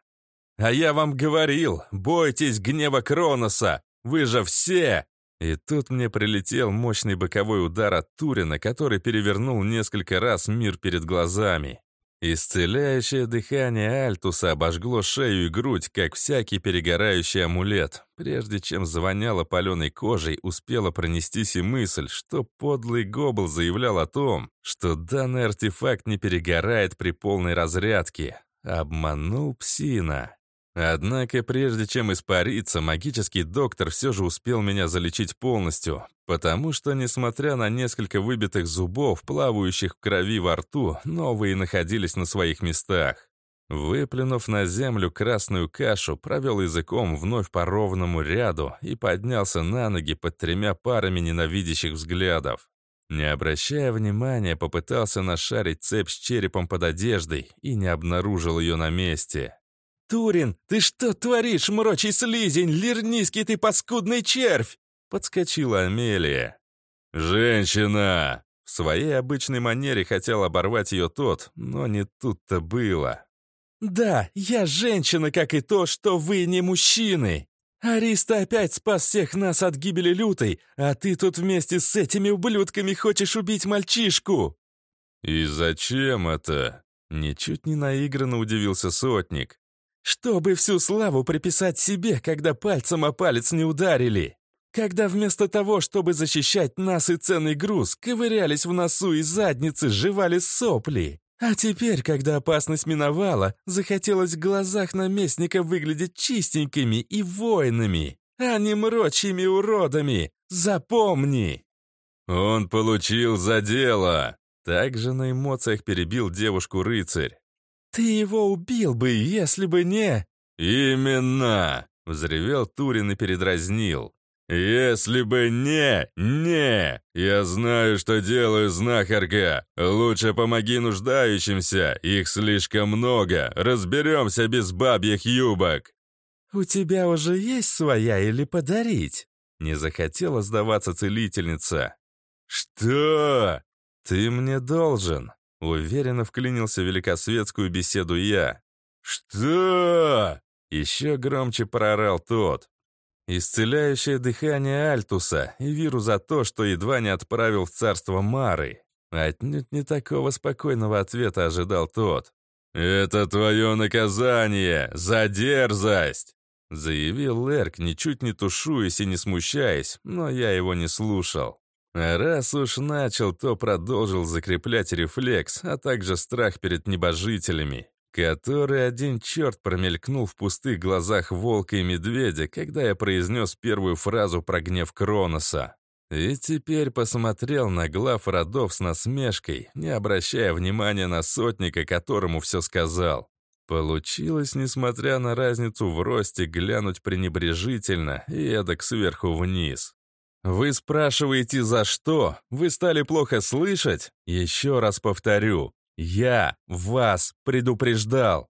«А я вам говорил, бойтесь гнева Кроноса! Вы же все!» И тут мне прилетел мощный боковой удар от Турина, который перевернул несколько раз мир перед глазами. Исцеляющее дыхание Альтуса обожгло шею и грудь, как всякий перегорающий амулет. Прежде чем звоняло паленой кожей, успела пронестись и мысль, что подлый Гобл заявлял о том, что данный артефакт не перегорает при полной разрядке. Обманул псина. Однако, прежде чем испариться, магический доктор все же успел меня залечить полностью, потому что, несмотря на несколько выбитых зубов, плавающих в крови во рту, новые находились на своих местах. Выплюнув на землю красную кашу, провел языком вновь по ровному ряду и поднялся на ноги под тремя парами ненавидящих взглядов. Не обращая внимания, попытался нашарить цепь с черепом под одеждой и не обнаружил ее на месте. «Турин, ты что творишь, мрочий слизень, лирнийский ты паскудный червь!» Подскочила Амелия. «Женщина!» В своей обычной манере хотел оборвать ее тот, но не тут-то было. «Да, я женщина, как и то, что вы не мужчины. Ариста опять спас всех нас от гибели лютой, а ты тут вместе с этими ублюдками хочешь убить мальчишку!» «И зачем это?» Ничуть не наигранно удивился сотник. Чтобы всю славу приписать себе, когда пальцем о палец не ударили. Когда вместо того, чтобы защищать нас и ценный груз, ковырялись в носу и задницы, жевали сопли. А теперь, когда опасность миновала, захотелось в глазах наместника выглядеть чистенькими и воинами, а не мрочими уродами. Запомни!» «Он получил за дело!» Также на эмоциях перебил девушку рыцарь. «Ты его убил бы, если бы не...» «Именно!» — взревел Турин и передразнил. «Если бы не, не! Я знаю, что делаю, знахарка! Лучше помоги нуждающимся, их слишком много, разберемся без бабьих юбок!» «У тебя уже есть своя или подарить?» Не захотела сдаваться целительница. «Что?» «Ты мне должен», — уверенно вклинился в великосветскую беседу я. «Что?» — еще громче проорал тот. Исцеляющее дыхание Альтуса и виру за то, что едва не отправил в царство Мары. Отнюдь не такого спокойного ответа ожидал тот. «Это твое наказание за дерзость!» Заявил Лерк, ничуть не тушуясь и не смущаясь, но я его не слушал. Раз уж начал, то продолжил закреплять рефлекс, а также страх перед небожителями который один черт промелькнул в пустых глазах волка и медведя, когда я произнес первую фразу про гнев Кроноса. И теперь посмотрел на глав родов с насмешкой, не обращая внимания на сотника, которому все сказал. Получилось, несмотря на разницу в росте, глянуть пренебрежительно и эдак сверху вниз. «Вы спрашиваете, за что? Вы стали плохо слышать? Еще раз повторю. Я вас предупреждал.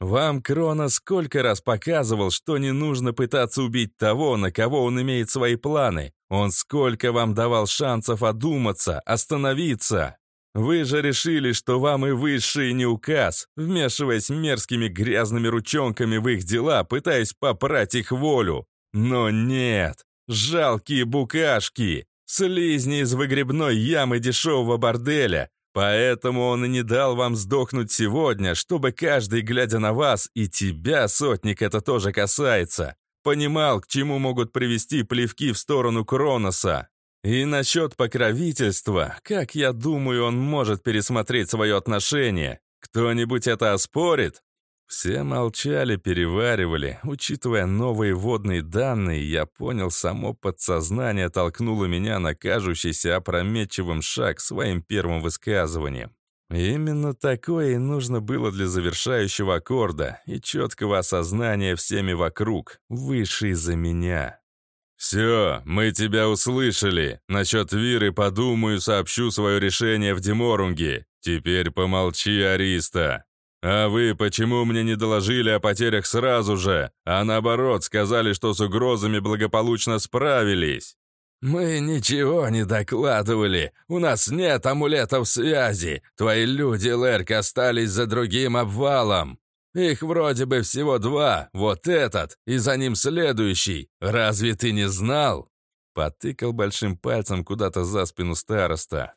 Вам Крона сколько раз показывал, что не нужно пытаться убить того, на кого он имеет свои планы. Он сколько вам давал шансов одуматься, остановиться. Вы же решили, что вам и высший не указ, вмешиваясь мерзкими грязными ручонками в их дела, пытаясь попрать их волю. Но нет, жалкие букашки, слизни из выгребной ямы дешевого борделя, Поэтому он и не дал вам сдохнуть сегодня, чтобы каждый, глядя на вас, и тебя, сотник, это тоже касается, понимал, к чему могут привести плевки в сторону Кроноса. И насчет покровительства, как я думаю, он может пересмотреть свое отношение. Кто-нибудь это оспорит? Все молчали, переваривали. Учитывая новые водные данные, я понял, само подсознание толкнуло меня на кажущийся опрометчивым шаг своим первым высказыванием. Именно такое и нужно было для завершающего аккорда и четкого осознания всеми вокруг, выше за меня. «Все, мы тебя услышали. Насчет Виры подумаю, сообщу свое решение в Деморунге. Теперь помолчи, Ариста». «А вы почему мне не доложили о потерях сразу же, а наоборот сказали, что с угрозами благополучно справились?» «Мы ничего не докладывали. У нас нет амулетов связи. Твои люди, Лерк, остались за другим обвалом. Их вроде бы всего два, вот этот, и за ним следующий. Разве ты не знал?» Потыкал большим пальцем куда-то за спину староста.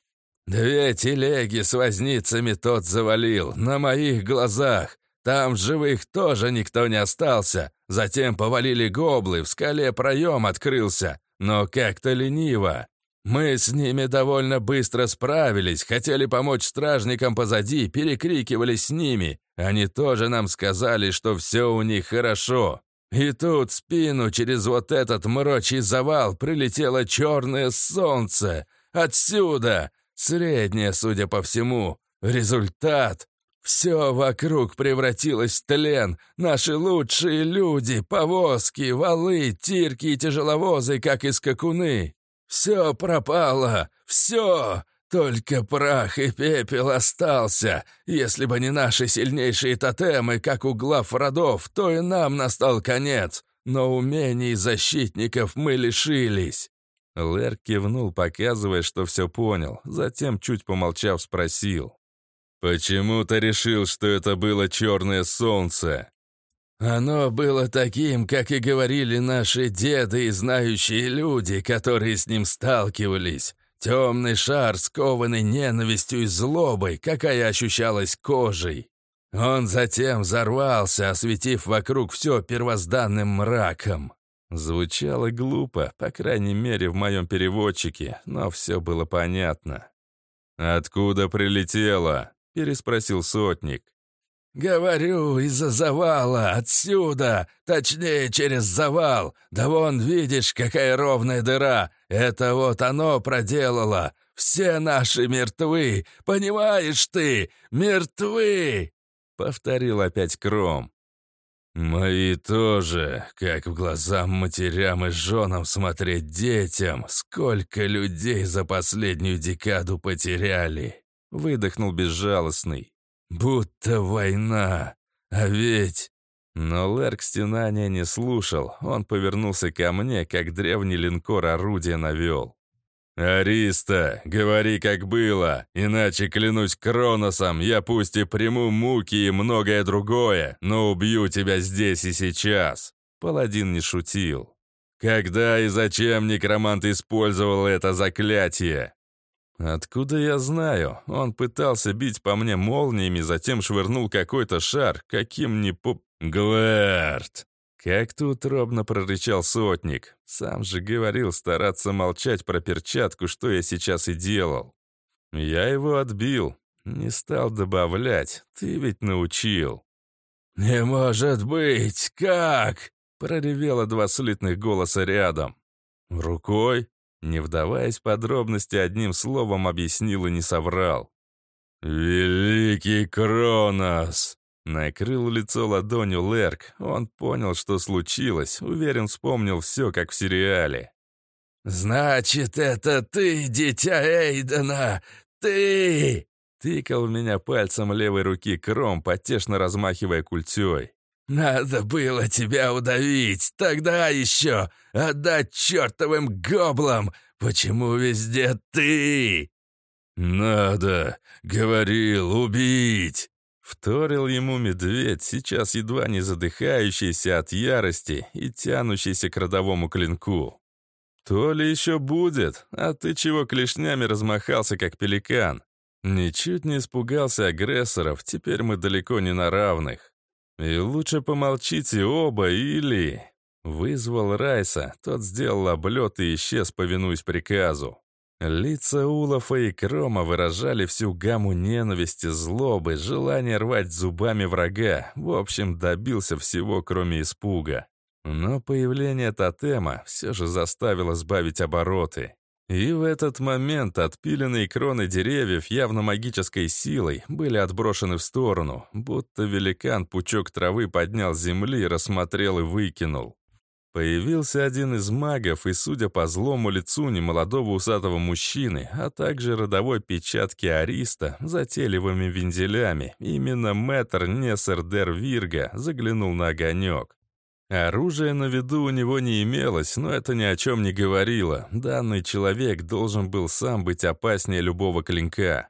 «Две телеги с возницами тот завалил, на моих глазах. Там живых тоже никто не остался. Затем повалили гоблы, в скале проем открылся, но как-то лениво. Мы с ними довольно быстро справились, хотели помочь стражникам позади, перекрикивались с ними. Они тоже нам сказали, что все у них хорошо. И тут спину через вот этот мрочий завал прилетело черное солнце. Отсюда! Средняя, судя по всему. Результат. Все вокруг превратилось в тлен. Наши лучшие люди, повозки, валы, тирки и тяжеловозы, как и скакуны. Все пропало. Все. Только прах и пепел остался. Если бы не наши сильнейшие тотемы, как у глав родов, то и нам настал конец. Но умений защитников мы лишились. Лэр кивнул, показывая, что все понял, затем, чуть помолчав, спросил. «Почему ты решил, что это было черное солнце?» «Оно было таким, как и говорили наши деды и знающие люди, которые с ним сталкивались. Темный шар, скованный ненавистью и злобой, какая ощущалась кожей. Он затем взорвался, осветив вокруг все первозданным мраком. Звучало глупо, по крайней мере, в моем переводчике, но все было понятно. «Откуда прилетело?» — переспросил сотник. «Говорю, из-за завала, отсюда, точнее, через завал. Да вон, видишь, какая ровная дыра. Это вот оно проделало. Все наши мертвы, понимаешь ты? Мертвы!» — повторил опять Кром. «Мои тоже, как в глаза матерям и женам смотреть детям, сколько людей за последнюю декаду потеряли!» Выдохнул безжалостный. «Будто война, а ведь...» Но Лерк стенания не слушал, он повернулся ко мне, как древний линкор орудия навел. «Ариста, говори, как было, иначе, клянусь Кроносом, я пусть и приму муки и многое другое, но убью тебя здесь и сейчас!» Паладин не шутил. «Когда и зачем некромант использовал это заклятие?» «Откуда я знаю? Он пытался бить по мне молниями, затем швырнул какой-то шар, каким ни по...» «Гвард!» Как-то утробно прорычал сотник. Сам же говорил стараться молчать про перчатку, что я сейчас и делал. Я его отбил. Не стал добавлять. Ты ведь научил. «Не может быть! Как?» Проревело два слитных голоса рядом. Рукой? Не вдаваясь в подробности, одним словом объяснил и не соврал. «Великий Кронос!» Накрыл лицо ладонью Лерк. Он понял, что случилось. Уверен, вспомнил все, как в сериале. «Значит, это ты, дитя Эйдена! Ты!» Тыкал в меня пальцем левой руки Кром, потешно размахивая культей. «Надо было тебя удавить, тогда еще отдать чертовым гоблам! Почему везде ты?» «Надо, говорил, убить!» Вторил ему медведь, сейчас едва не задыхающийся от ярости и тянущийся к родовому клинку. «То ли еще будет, а ты чего клешнями размахался, как пеликан?» Ничуть не испугался агрессоров, теперь мы далеко не на равных. «И лучше помолчите оба или...» Вызвал Райса, тот сделал облет и исчез, повинуясь приказу. Лица Улафа и Крома выражали всю гамму ненависти, злобы, желания рвать зубами врага. В общем, добился всего, кроме испуга. Но появление тотема все же заставило сбавить обороты. И в этот момент отпиленные кроны деревьев явно магической силой были отброшены в сторону, будто великан пучок травы поднял с земли, рассмотрел и выкинул. Появился один из магов, и, судя по злому лицу немолодого усатого мужчины, а также родовой печатки Ариста, затейливыми вензелями, именно мэтр Несер Дер Вирга заглянул на огонек. Оружия на виду у него не имелось, но это ни о чем не говорило. Данный человек должен был сам быть опаснее любого клинка.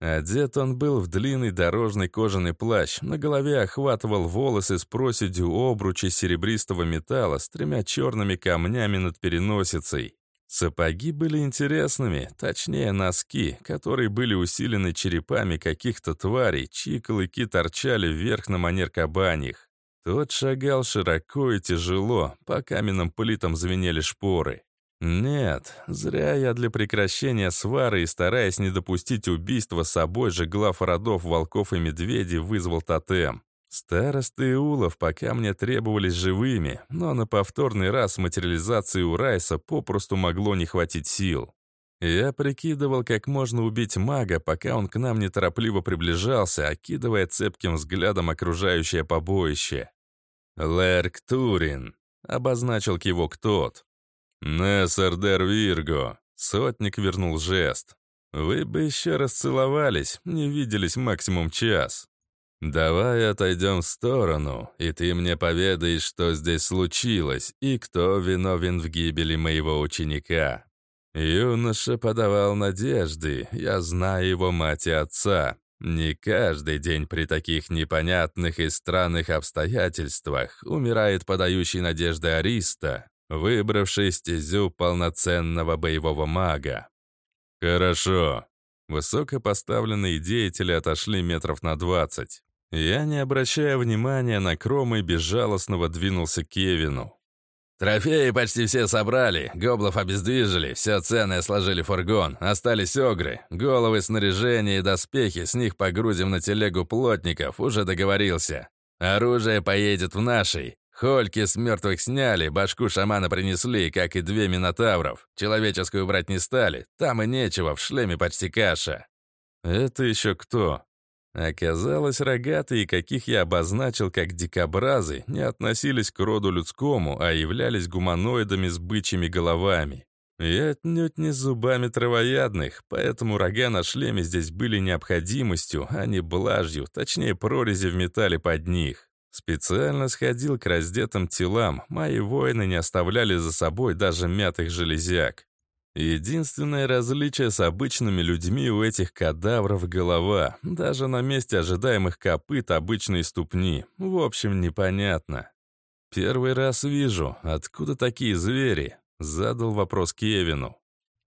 Одет он был в длинный дорожный кожаный плащ, на голове охватывал волосы с проседью обручи серебристого металла с тремя черными камнями над переносицей. Сапоги были интересными, точнее носки, которые были усилены черепами каких-то тварей, чьи клыки торчали вверх на манер кабаньих. Тот шагал широко и тяжело, по каменным плитам звенели шпоры. Нет, зря я для прекращения свары и стараясь не допустить убийства собой же глав родов волков и медведей вызвал тотем. Старосты и улов пока мне требовались живыми, но на повторный раз материализации у Райса попросту могло не хватить сил. Я прикидывал, как можно убить мага, пока он к нам неторопливо приближался, окидывая цепким взглядом окружающее побоище. «Лерк Турин», — обозначил кивок тот. «Нессердер Вирго», — сотник вернул жест. «Вы бы еще раз целовались, не виделись максимум час. Давай отойдем в сторону, и ты мне поведаешь, что здесь случилось и кто виновен в гибели моего ученика». Юноша подавал надежды, я знаю его мать и отца. Не каждый день при таких непонятных и странных обстоятельствах умирает подающий надежды Ариста, выбравший стезю полноценного боевого мага. Хорошо. Высокопоставленные деятели отошли метров на двадцать. Я, не обращая внимания на кромы, безжалостного двинулся к Кевину. «Трофеи почти все собрали, гоблов обездвижили, все ценное сложили в фургон, остались огры, головы, снаряжение и доспехи, с них погрузим на телегу плотников, уже договорился. Оружие поедет в нашей. Хольки с мертвых сняли, башку шамана принесли, как и две минотавров. Человеческую брать не стали, там и нечего, в шлеме почти каша». «Это еще кто?» Оказалось, рогатые, каких я обозначил как дикобразы, не относились к роду людскому, а являлись гуманоидами с бычьими головами. И отнюдь не зубами травоядных, поэтому рога на шлеме здесь были необходимостью, а не блажью, точнее прорези в металле под них. Специально сходил к раздетым телам, мои воины не оставляли за собой даже мятых железяк. Единственное различие с обычными людьми у этих кадавров — голова. Даже на месте ожидаемых копыт обычные ступни. В общем, непонятно. «Первый раз вижу. Откуда такие звери?» — задал вопрос Кевину.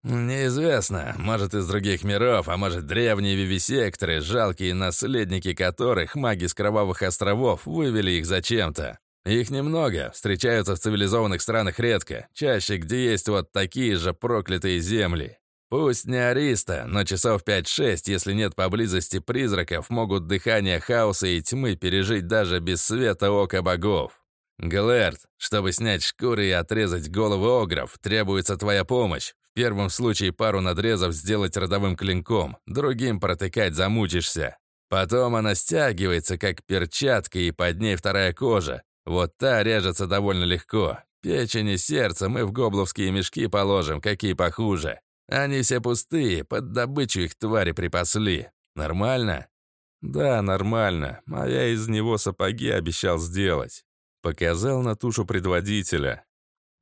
«Неизвестно. Может, из других миров, а может, древние вивисекторы, жалкие наследники которых маги с Кровавых островов вывели их зачем-то. Их немного, встречаются в цивилизованных странах редко, чаще где есть вот такие же проклятые земли. Пусть не ариста, но часов 5-6, если нет поблизости призраков, могут дыхание хаоса и тьмы пережить даже без света ока богов. Глэрд, чтобы снять шкуры и отрезать головы огров, требуется твоя помощь. Первом случае пару надрезов сделать родовым клинком, другим протыкать замучишься. Потом она стягивается, как перчатка, и под ней вторая кожа. Вот та режется довольно легко. Печень и сердце мы в гобловские мешки положим, какие похуже. Они все пустые, под добычу их твари припасли. Нормально? Да, нормально. А я из него сапоги обещал сделать. Показал на тушу предводителя.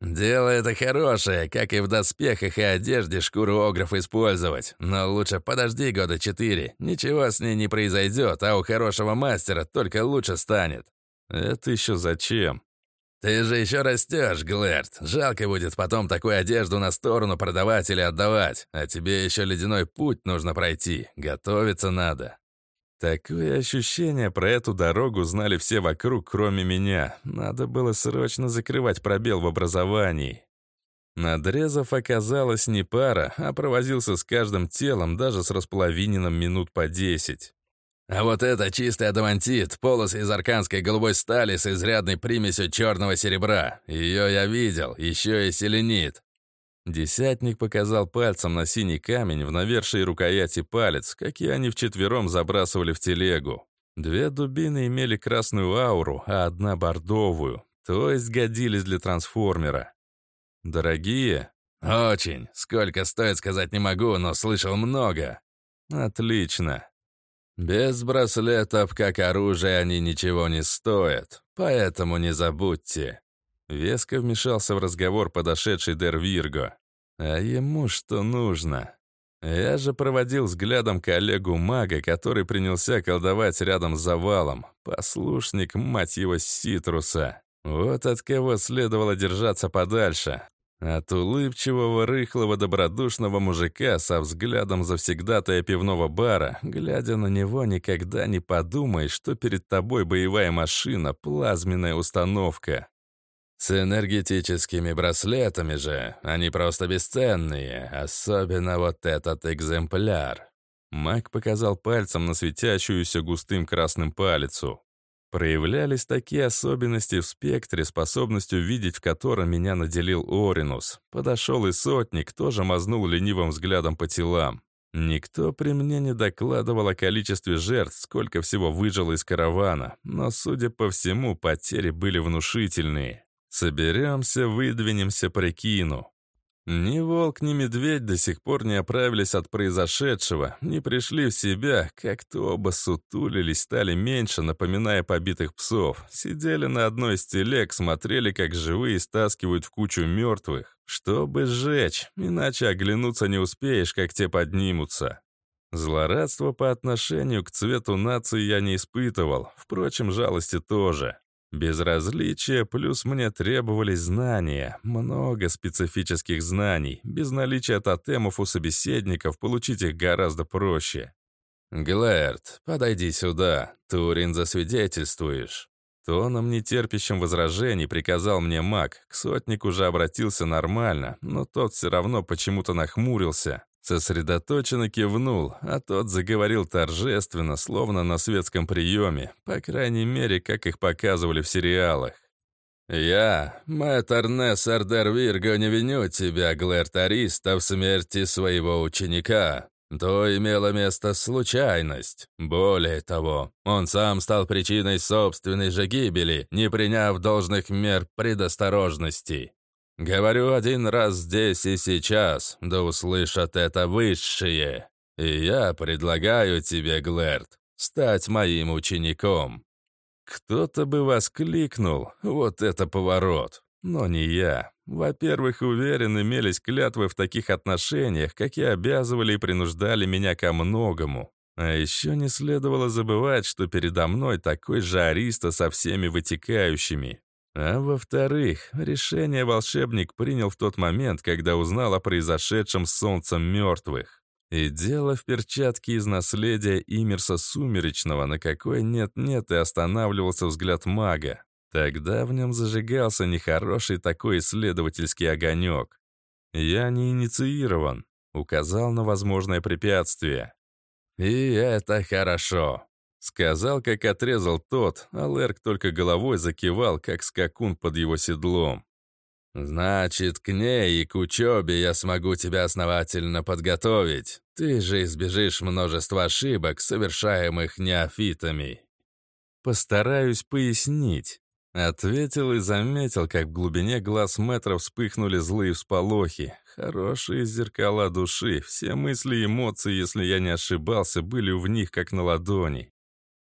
«Дело это хорошее, как и в доспехах и одежде шкуру огров использовать. Но лучше подожди года четыре. Ничего с ней не произойдет, а у хорошего мастера только лучше станет. «Это еще зачем?» «Ты же еще растешь, Глэрт. Жалко будет потом такую одежду на сторону продавать или отдавать. А тебе еще ледяной путь нужно пройти. Готовиться надо». Такое ощущение про эту дорогу знали все вокруг, кроме меня. Надо было срочно закрывать пробел в образовании. Надрезов оказалось не пара, а провозился с каждым телом, даже с располовиненным минут по десять. А вот это чистый адамантит, полосы из арканской голубой стали с изрядной примесью черного серебра. Ее я видел, еще и селенит. Десятник показал пальцем на синий камень в навершии рукояти палец, какие они вчетвером забрасывали в телегу. Две дубины имели красную ауру, а одна бордовую, то есть годились для трансформера. Дорогие? Очень. Сколько стоит, сказать не могу, но слышал много. Отлично. Без браслетов, как оружие, они ничего не стоят, поэтому не забудьте». Веско вмешался в разговор подошедший Дервирго. «А ему что нужно?» Я же проводил взглядом коллегу-мага, который принялся колдовать рядом с завалом. Послушник, мать его, Ситруса. Вот от кого следовало держаться подальше. От улыбчивого, рыхлого, добродушного мужика со взглядом завсегдатая пивного бара, глядя на него, никогда не подумай, что перед тобой боевая машина, плазменная установка. С энергетическими браслетами же, они просто бесценные, особенно вот этот экземпляр. Маг показал пальцем на светящуюся густым красным палицу. Проявлялись такие особенности в спектре, способностью видеть в котором меня наделил Оринус. Подошел и сотник, тоже мазнул ленивым взглядом по телам. Никто при мне не докладывал о количестве жертв, сколько всего выжило из каравана, но, судя по всему, потери были внушительные. Соберемся, выдвинемся, прикину. Ни волк, ни медведь до сих пор не оправились от произошедшего, не пришли в себя, как-то оба сутулились, стали меньше, напоминая побитых псов. Сидели на одной из телег, смотрели, как живые стаскивают в кучу мертвых, чтобы сжечь, иначе оглянуться не успеешь, как те поднимутся. Злорадство по отношению к цвету нации я не испытывал, впрочем, жалости тоже. Безразличие, плюс мне требовались знания, много специфических знаний. Без наличия тотемов у собеседников получить их гораздо проще. «Глэрд, подойди сюда, Турин засвидетельствуешь». Тоном, нетерпящим возражений, приказал мне маг. К сотнику уже обратился нормально, но тот все равно почему-то нахмурился. Сосредоточенно кивнул, а тот заговорил торжественно, словно на светском приеме, по крайней мере, как их показывали в сериалах. «Я, мэтр Нессер Дервирго, не виню тебя, Глэр Тариста, в смерти своего ученика. То имела место случайность. Более того, он сам стал причиной собственной же гибели, не приняв должных мер предосторожности. Говорю один раз здесь и сейчас, да услышат это высшие. И я предлагаю тебе, Глэрд, стать моим учеником. Кто-то бы воскликнул, вот это поворот. но не я. Во-первых, уверен, имелись клятвы в таких отношениях, какие обязывали и принуждали меня ко многому. А еще не следовало забывать, что передо мной такой же ариста со всеми вытекающими. А во-вторых, решение волшебник принял в тот момент, когда узнал о произошедшем с солнцем мертвых. И дело в перчатке из наследия Имерса Сумеречного, на какой нет-нет и останавливался взгляд мага. Тогда в нем зажигался нехороший такой исследовательский огонек. «Я не инициирован», — указал на возможное препятствие. «И это хорошо», — сказал, как отрезал тот, а Лерк только головой закивал, как скакун под его седлом. «Значит, к ней и к учебе я смогу тебя основательно подготовить. Ты же избежишь множества ошибок, совершаемых неофитами». «Постараюсь пояснить», Ответил и заметил, как в глубине глаз метра вспыхнули злые всполохи. Хорошие зеркала души, все мысли и эмоции, если я не ошибался, были в них как на ладони.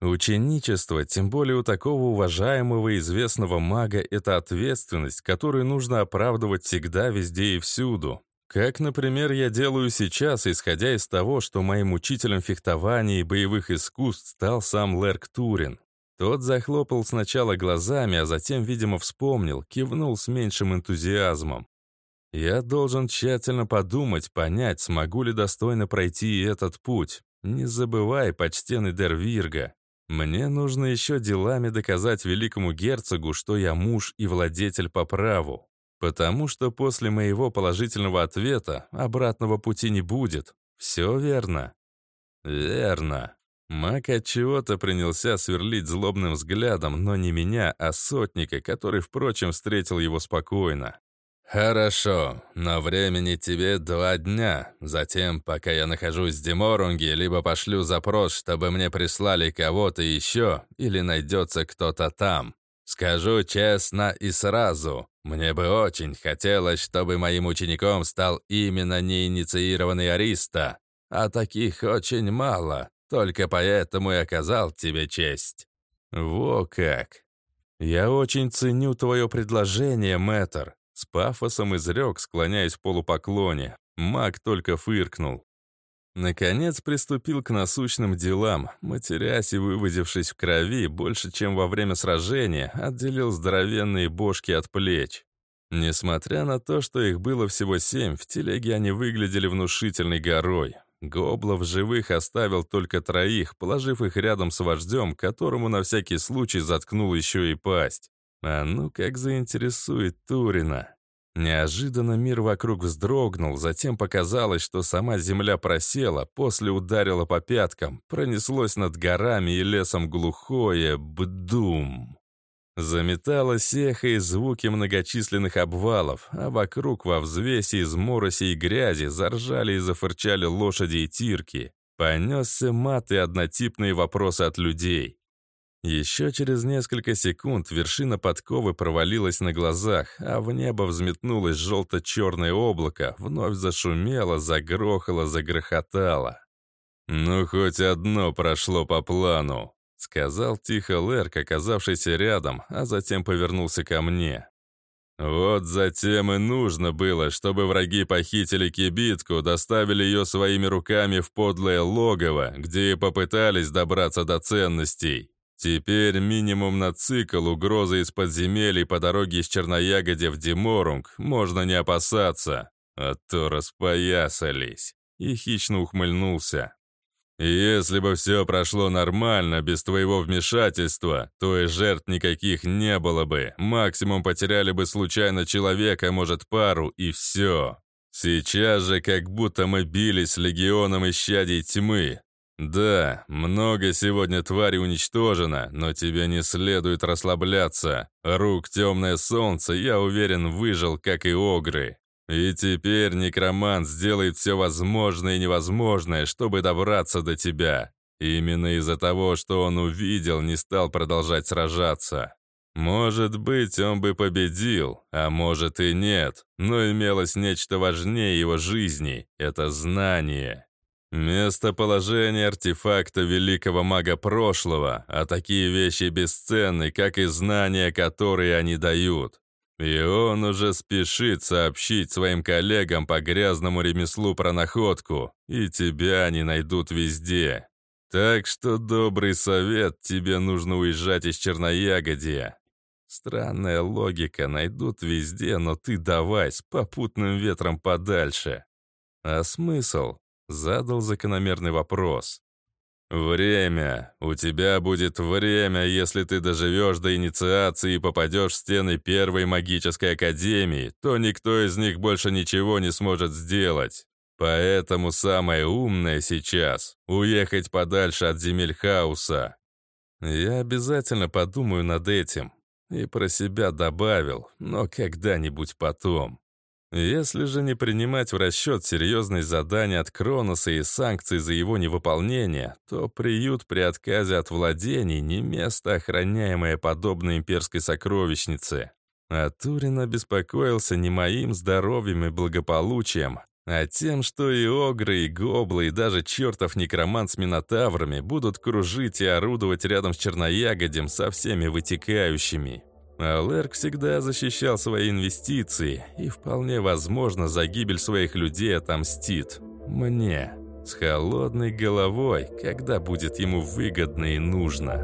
Ученичество, тем более у такого уважаемого и известного мага, это ответственность, которую нужно оправдывать всегда, везде и всюду. Как, например, я делаю сейчас, исходя из того, что моим учителем фехтования и боевых искусств стал сам Лерк Турин. Тот захлопал сначала глазами, а затем, видимо, вспомнил, кивнул с меньшим энтузиазмом. Я должен тщательно подумать, понять, смогу ли достойно пройти этот путь. Не забывай, почтенный Дервирга, мне нужно еще делами доказать великому герцогу, что я муж и владетель по праву. Потому что после моего положительного ответа обратного пути не будет. Все верно? Верно. Мак от чего-то принялся сверлить злобным взглядом, но не меня, а сотника, который, впрочем, встретил его спокойно. «Хорошо, но времени тебе два дня. Затем, пока я нахожусь в Деморунге, либо пошлю запрос, чтобы мне прислали кого-то еще, или найдется кто-то там. Скажу честно и сразу, мне бы очень хотелось, чтобы моим учеником стал именно неинициированный Ариста, а таких очень мало. Только поэтому и оказал тебе честь». «Во как! Я очень ценю твое предложение, мэтр!» С пафосом изрек, склоняясь в полупоклоне. Маг только фыркнул. Наконец приступил к насущным делам, матерясь и вывозившись в крови больше, чем во время сражения, отделил здоровенные бошки от плеч. Несмотря на то, что их было всего семь, в телеге они выглядели внушительной горой. Гоблов живых оставил только троих, положив их рядом с вождем, которому на всякий случай заткнул еще и пасть. А ну как заинтересует Турина. Неожиданно мир вокруг вздрогнул, затем показалось, что сама земля просела, после ударила по пяткам, пронеслось над горами и лесом глухое «бдум». Заметалось эхо и звуки многочисленных обвалов, а вокруг во взвесе из мороси и грязи заржали и зафырчали лошади и тирки. Понесся мат и однотипные вопросы от людей. Еще через несколько секунд вершина подковы провалилась на глазах, а в небо взметнулось желто-черное облако, вновь зашумело, загрохало, загрохотало. «Ну, хоть одно прошло по плану», Сказал тихо Лерк, оказавшийся рядом, а затем повернулся ко мне. Вот затем и нужно было, чтобы враги похитили кибитку, доставили ее своими руками в подлое логово, где и попытались добраться до ценностей. Теперь минимум на цикл угрозы из подземелий по дороге из Черноягоде в Диморунг можно не опасаться, а то распоясались. И хищно ухмыльнулся. Если бы все прошло нормально, без твоего вмешательства, то и жертв никаких не было бы. Максимум потеряли бы случайно человека, может пару, и все. Сейчас же как будто мы бились с легионом исчадий тьмы. Да, много сегодня твари уничтожено, но тебе не следует расслабляться. Рук темное солнце, я уверен, выжил, как и огры. И теперь некромант сделает все возможное и невозможное, чтобы добраться до тебя. Именно из-за того, что он увидел, не стал продолжать сражаться. Может быть, он бы победил, а может и нет, но имелось нечто важнее его жизни — это знание. Местоположение артефакта великого мага прошлого, а такие вещи бесценны, как и знания, которые они дают. И он уже спешит сообщить своим коллегам по грязному ремеслу про находку, и тебя они найдут везде. Так что добрый совет, тебе нужно уезжать из Черноягодья. Странная логика, найдут везде, но ты давай с попутным ветром подальше. А смысл? Задал закономерный вопрос. «Время. У тебя будет время, если ты доживешь до инициации и попадешь в стены первой магической академии, то никто из них больше ничего не сможет сделать. Поэтому самое умное сейчас — уехать подальше от земель хаоса. Я обязательно подумаю над этим. И про себя добавил, но когда-нибудь потом. Если же не принимать в расчет серьезные задания от Кроноса и санкции за его невыполнение, то приют при отказе от владений не место, охраняемое подобной имперской сокровищнице. А Турин обеспокоился не моим здоровьем и благополучием, а тем, что и огры, и гоблы, и даже чертов некромант с минотаврами будут кружить и орудовать рядом с черноягодем со всеми вытекающими. А Лерк всегда защищал свои инвестиции, и вполне возможно за гибель своих людей отомстит. Мне. С холодной головой, когда будет ему выгодно и нужно.